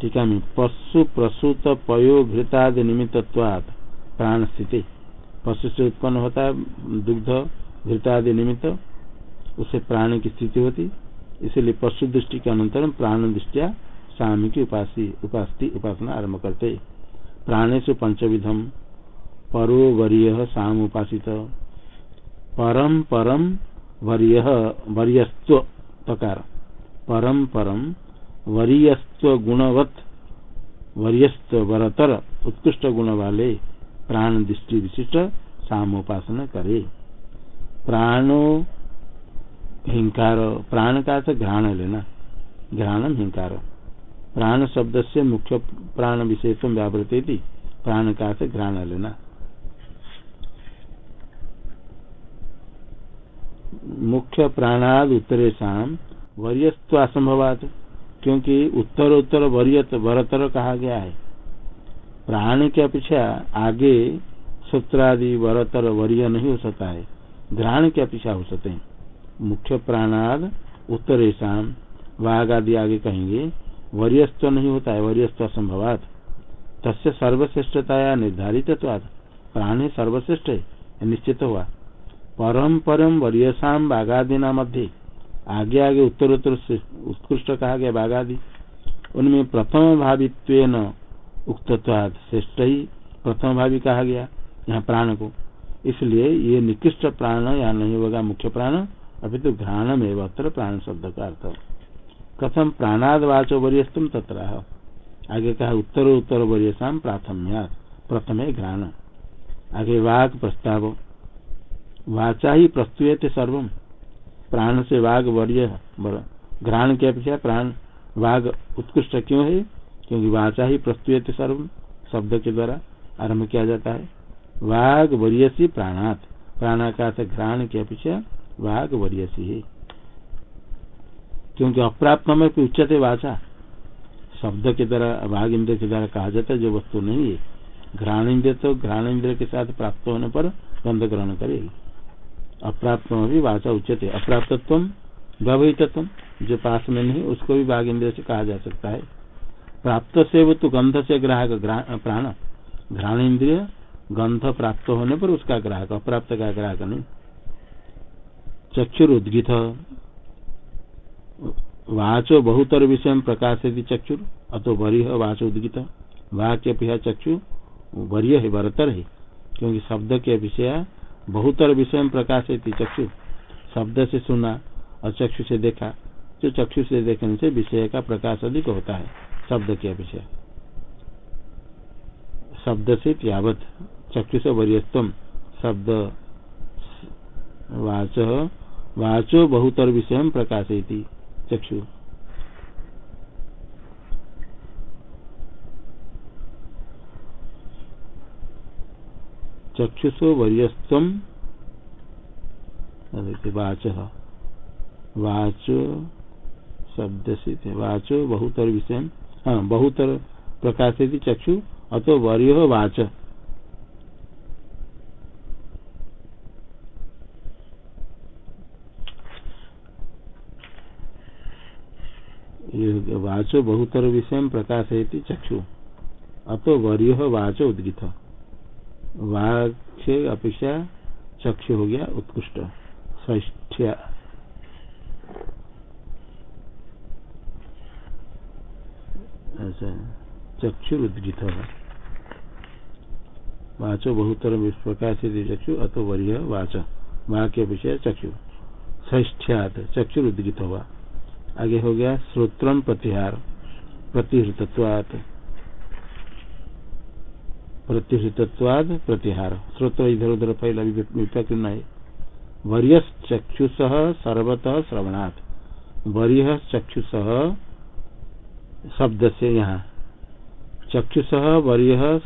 ठीक है पशु प्रसूत पयो घृतादि निमित्तवाद प्राण स्थिति पशु से उत्पन्न होता है, दुग्ध घृतादि निमित्त, उसे प्राण की स्थिति होती। इसलिए पशु दृष्टि के अनंतर प्राण दृष्टिया स्वामी की उपासी, उपास्ति, उपासना आरंभ करते। प्राणेशु पंचविधम परो वरीय साम उपासित परम परम वरीयस्व तकार परम परम वरीयस्व गुणवत, वरीयस्व वरतर, उत्कृष्ट गुण वाले प्राण दृष्टि विशिष्ट, सामोपासना करे। प्राणो हिंकार, प्राण का अर्थ घ्राण लेना घ्राणम हिंकार। प्राण शब्द से मुख्य प्राण विशेष व्यावृत प्राण का घ्राण लेना। मुख्य प्राणाद उत्तरेशम वरीयत्व असंभवात, क्योंकि उत्तर उत्तर वरीयत, वरतर कहा गया है। प्राण की अपेक्षा आगे सूत्रादि वरतर वरीय नहीं हो सकता है, घ्राण की अपेक्षा हो सकते हैं। मुख्य प्राणाद उत्तरेशम वाघ आदि आगे कहेंगे वरीयस्व नहीं होता है वरीयस्व असंभवात। तस्य सर्वश्रेष्ठताया निर्धारित प्राण सर्वश्रेष्ठ है, निश्चित हुआ। परम परम वरीयसाम बाघादिना मध्य आगे आगे उत्तर उत्तर उत्कृष्ट कहा गया बाघादि उनमें प्रथम भावित्व उक्तत्वाद श्रेष्ठ ही प्रथम भावी कहा गया यहाँ प्राण को। इसलिए ये निकृष्ट प्राण या नहीं होगा, मुख्य प्राण, अभी तो घ्राण में अत्र प्राण शब्द का अर्थ। कथम प्राणाद वाचो वरीयस्तम तत्र आगे कहा उत्तर उत्तर वरीयसाम प्राथम्या प्रथम है घ्राण। आगे वाक प्रस्ताव। वाचा ही प्रस्तुत सर्व। प्राण से वाघ वर्य घ्राण की अपेक्षा प्राण वाघ उत्कृष्ट क्यों है? क्योंकि वाचा ही प्रस्तुत सर्व, शब्द के द्वारा आरंभ किया जाता है। वाघ वरियसी प्राणात प्राणाकाश घ्राण की अपेक्षा वाघ वरियसी है। क्योंकि अप्राप्त में उच्चते वाचा, शब्द के द्वारा वाघ इंद्र के द्वारा कहा जाता है, जो वस्तु नहीं है। घ्राण इंद्र तो घ्राण इंद्र के साथ प्राप्त होने पर गंध ग्रहण करेगी। अप्राप्त भी वाचा उच्चते अप्राप्तत्व व्यवहितत्व जो पास में नहीं, उसको भी बाघ इंद्र से कहा जा सकता है। प्राप्त से वो तो गंध से ग्राहक प्राण घ्राण इंद्रिय गंध प्राप्त होने पर उसका ग्राहक, अप्राप्त का ग्राहक नहीं। चक्षुर उद्गित वाचो बहुतर विषय प्रकाश चक्षुर, अतो वरीय वाचो उद्गित। वाक्य पिहा चक्षु वरीय है, वरतर है, क्योंकि शब्द के विषय बहुतर विषय प्रकाश चक्षु। शब्द से सुना और चक्षु से देखा, जो चक्षु से देखने से विषय का प्रकाश अधिक होता है, शब्द के विषय शब्द से त्यावत चक्षु से वरियस्तम, शब्द वाच, वाचो बहुतर विषय प्रकाशयती, चक्षु। चक्षुषो वरियस्तम वाच। वाचो शब्द से वाचो बहुतर विषय हाँ बहुतर प्रकाश चक्षु, अतो वर्य वाच। वाचो बहुतर विषय प्रकाश चक्षु। अतो वर्य वाचो उद्गित। वाच अपेक्षा चक्षु हो गया, उत्कृष्ट। ष्ठ्या अच्छा चक्षुरुद्गित वाचो बहुतर चक्षु, अतो वर्य वाच। वाक्य विषय चक्षु। ष्ठ्यात चक्षुरुद्गित हुआ। आगे हो गया, श्रोत्रम प्रतिहार, प्रतिहृतत्वात। प्रतिहृतत्वाद प्रतिहार। श्रोत्र इधर उधर पहला विपक्ष है वर्य चक्षुष सर्वतः श्रवणात्। वर्य चक्षुष शब्द से यहाँ। चक्षुष वर्य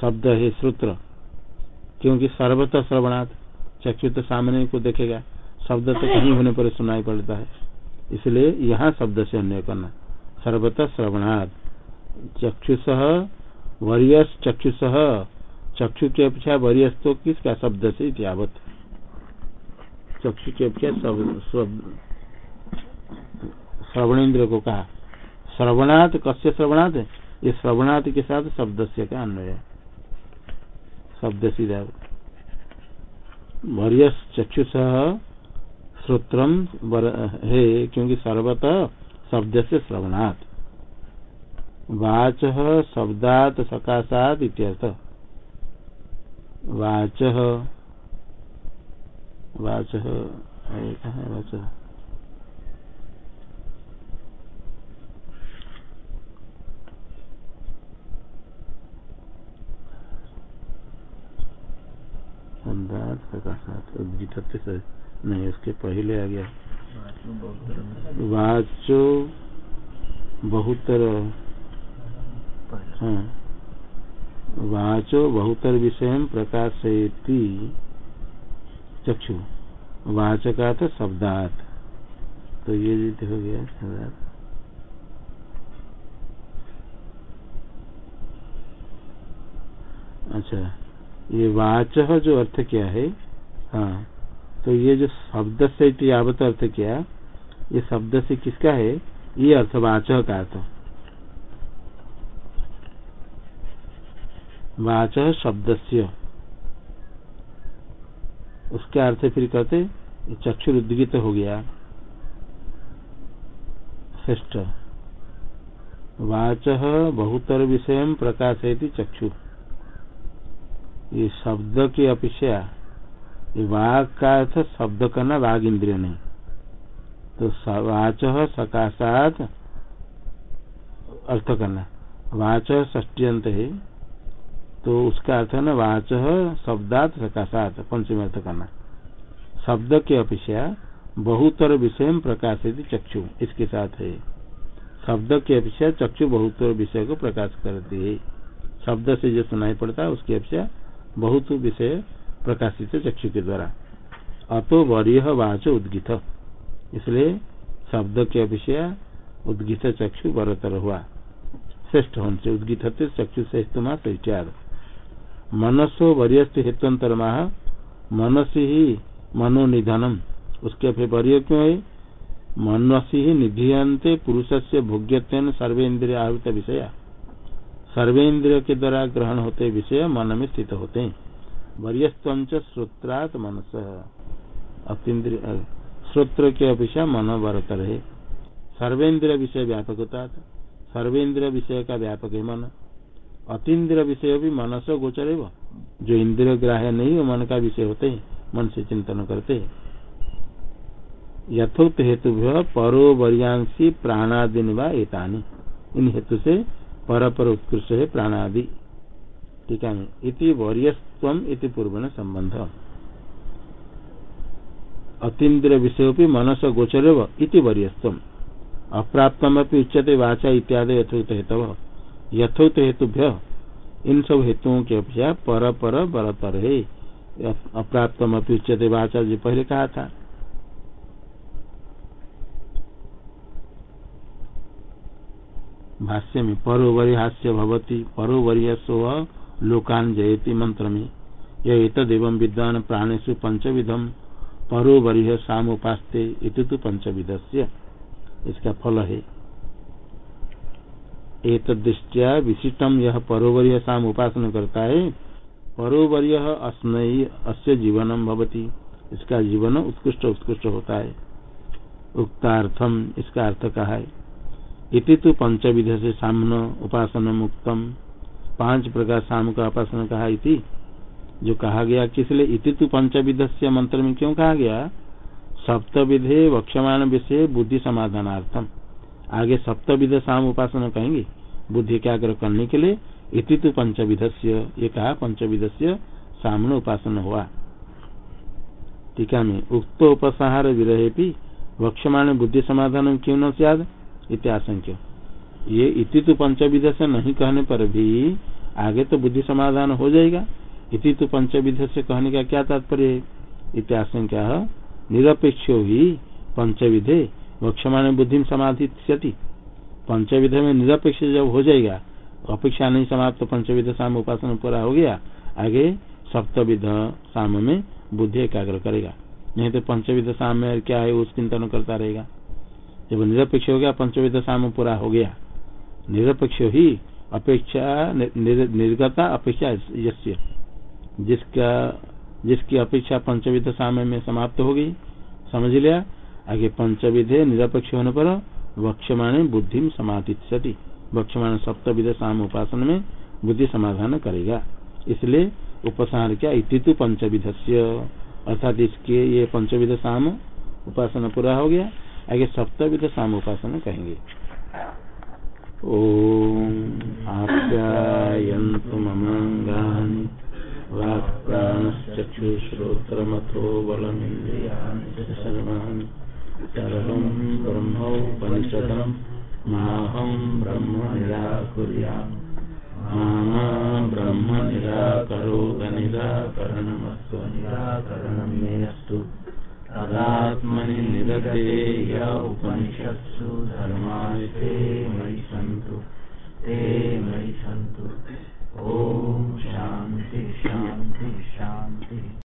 शब्द है श्रोत्र क्योंकि सर्वतः श्रवणात्। चक्षु तो सामने को देखेगा। शब्द तो कहीं होने पर सुनाई पड़ता है। इसलिए यहाँ शब्द से अन्य करना। सर्वतः श्रवणात्। चक्षुष वर्य चक्षुष। चक्षु के अपेक्षा वर्यस्तो किसका शब्द से इतिहावत चक्षु के अपेक्षा श्रवणेन्द्र को कहा। श्रवणात्, कस्य श्रवणात्? ये श्रवणात् के साथ शब्द से का अन्वय। शब्द सीधा वर्य चक्षुष, श्रोत्रम है, क्योंकि सर्वतः शब्द से श्रवणात्। वाच शब्दात सकाशात इत्यर्थ। वाच। वाच। वाच। नहीं उसके पहले आ गया। वाचो बहुतर हाँ वाचो बहुतर विषय प्रकाशयती। चक्षु। वाचका तो शब्दात। तो ये हो गया शब्दात। अच्छा ये वाच जो अर्थ क्या है? हाँ तो ये जो शब्द से आवत अर्थ क्या? ये शब्द से किसका है? ये अर्थ वाच का अर्थ वाच शब्द से उसका अर्थ फिर कहते चक्षु उद्गित हो गया। श्रेष्ठ। वाच बहुतर विषय प्रकाश चक्षु। ये शब्द की अपेक्षा ये वाघ का अर्थ शब्द करना वाघ इंद्रिय नहीं। तो वाच सकाशात अर्थ करना। वाच ष्टियंत है। तो उसका अर्थ है ना, वाच शब्दात सकाशात पंचमी अर्थ करना शब्द के अपेक्षा बहुतर विषय प्रकाशित चक्षु, इसके साथ है। शब्द के अपेक्षा चक्षु बहुतर विषय को प्रकाश करती है। शब्द से जो सुनाई पड़ता है, उसकी अपेक्षा बहुत विषय प्रकाशित चक्षु के द्वारा। अतो वरीय वाच उद्गित। इसलिए शब्द के अपेक्षा उद्गित चक्षु बरतर हुआ। श्रेष्ठ से उद्गित चक्षु श्रेष्ठ सहिचार मनसो वरियस्त माह मनसी ही मनोनिधनम। उसके फिर वर्य क्यों है? मनसी ही निधियंते पुरुष से भोग्यत्व सर्वेन्द्रिय आहूत विषया। सर्वेन्द्रिय के द्वारा ग्रहण होते विषय मन में स्थित होते हैं। वरियस्तंच श्रोत्रात मनस। अतीन्द्रिय श्रोत्र के अपेक्षा मन बरतर है सर्वेन्द्रिय विषय व्यापक होता सर्वेन्द्रिय विषय का व्यापक है मन। अतीन्द्रिय विषय भी मन से गोचर है जो इंद्रिय ग्राह्य नहीं, वो मन का विषय होते हैं, मन से चिंतन करते हैं। यथोक्त हेतु परो वर्यांशी प्राणादि व एतानी। इन हेतु से पर पर उत्कृष्ट है प्राणादि। ठीक है, इति वर्यस्व इति पूर्व संबंध अतीन्द्र विषय मनस गोचर इति वर्यस्व अप्राप्तम उच्यते वाचा इत्यादि यथोक्त हेतु यथोक्त हेतुभ्य। इन सब हेतुओं के अपेक्षा पर पर बरतर है। अप्राप्तम वाचा जो पहले कहा था। भाष्य में, परोवरी हास्य भवती परोवरीय सो लोकान जयती मंत्र में यह तदेव विद्वान प्राणेशु पंचविधम परोवरीय साम उपास्ते इतु पंचविध इसका फल है। एक दृष्टिया विशिष्टम यह परोवरीय साम उपासना करता है परोवरीय अस्नयी अस्य जीवनम भवती। इसका जीवन उत्कृष्ट उत्कृष्ट होता है। उक्तार्थम इसका अर्थ कहा है। इति तो पंचविध से सामन उपासना मुक्तम पाँच प्रकार साम का उपासना कहा इति। जो कहा गया किस लिए? इति तो पंचविध मंत्र में क्यों कहा गया? सप्तविधे वक्षमान विषय बुद्धि समाधानार्थम। आगे सप्तविध साम उपासना कहेंगे। बुद्धि एकाग्र करने के लिए इति तो पंचविध ये कहा पंचविध से सामने उपासना हुआ। टीका में उक्त उपसंहार विरहे भी वक्षमान बुद्धि समाधान क्यों न सियाद? इत्याशंक्य। ये इति तो पंचविध से नहीं कहने पर भी आगे तो बुद्धि समाधान हो जाएगा। इति तो पंचविध से कहने का क्या तात्पर्य इत्याशंका निरपेक्ष ही पंचविधे वक्षमान बुद्धि समाधि पंचविध में निरपेक्ष जब हो जाएगा, अपेक्षा नहीं समाप्त, पंचविध साम उपासना पूरा हो गया, आगे सप्तविध साम में बुद्धि एकाग्र करेगा। नहीं तो पंचविध साम में क्या है उस चिंतन करता रहेगा। जब निरपेक्ष हो गया, पंचविध साम पूरा हो गया। निरपेक्ष ही अपेक्षा निर्गता अपेक्षा यश्य जिसका, जिसकी अपेक्षा पंचविध साम में समाप्त हो गई, समझ लिया? आगे पंचविधे निरपेक्ष होने पर वक्षमाण बुद्धि समाधित वक्षमाण सप्तविध साम उपासन में बुद्धि समाधान करेगा। इसलिए उपसार क्या इतितु पंचविध अर्थात इसके ये पंचविध साम उपासना पूरा हो गया। आगे सप्तविध साम उपासना कहेंगे। ओम आप्यायन्तु ममाङ्गानि सर्वं ब्रह्मोपनिषदम् माहं ब्रह्म निराकुर्याम् मा ब्रह्म निराकरोद निराकरणमस्व निराकरणं मे अस्तु। तदात्मनि निरते य उपनिषत्सु धर्माणि ते मयि सन्तु ते मयि सन्तु ॐ शान्ति शान्ति।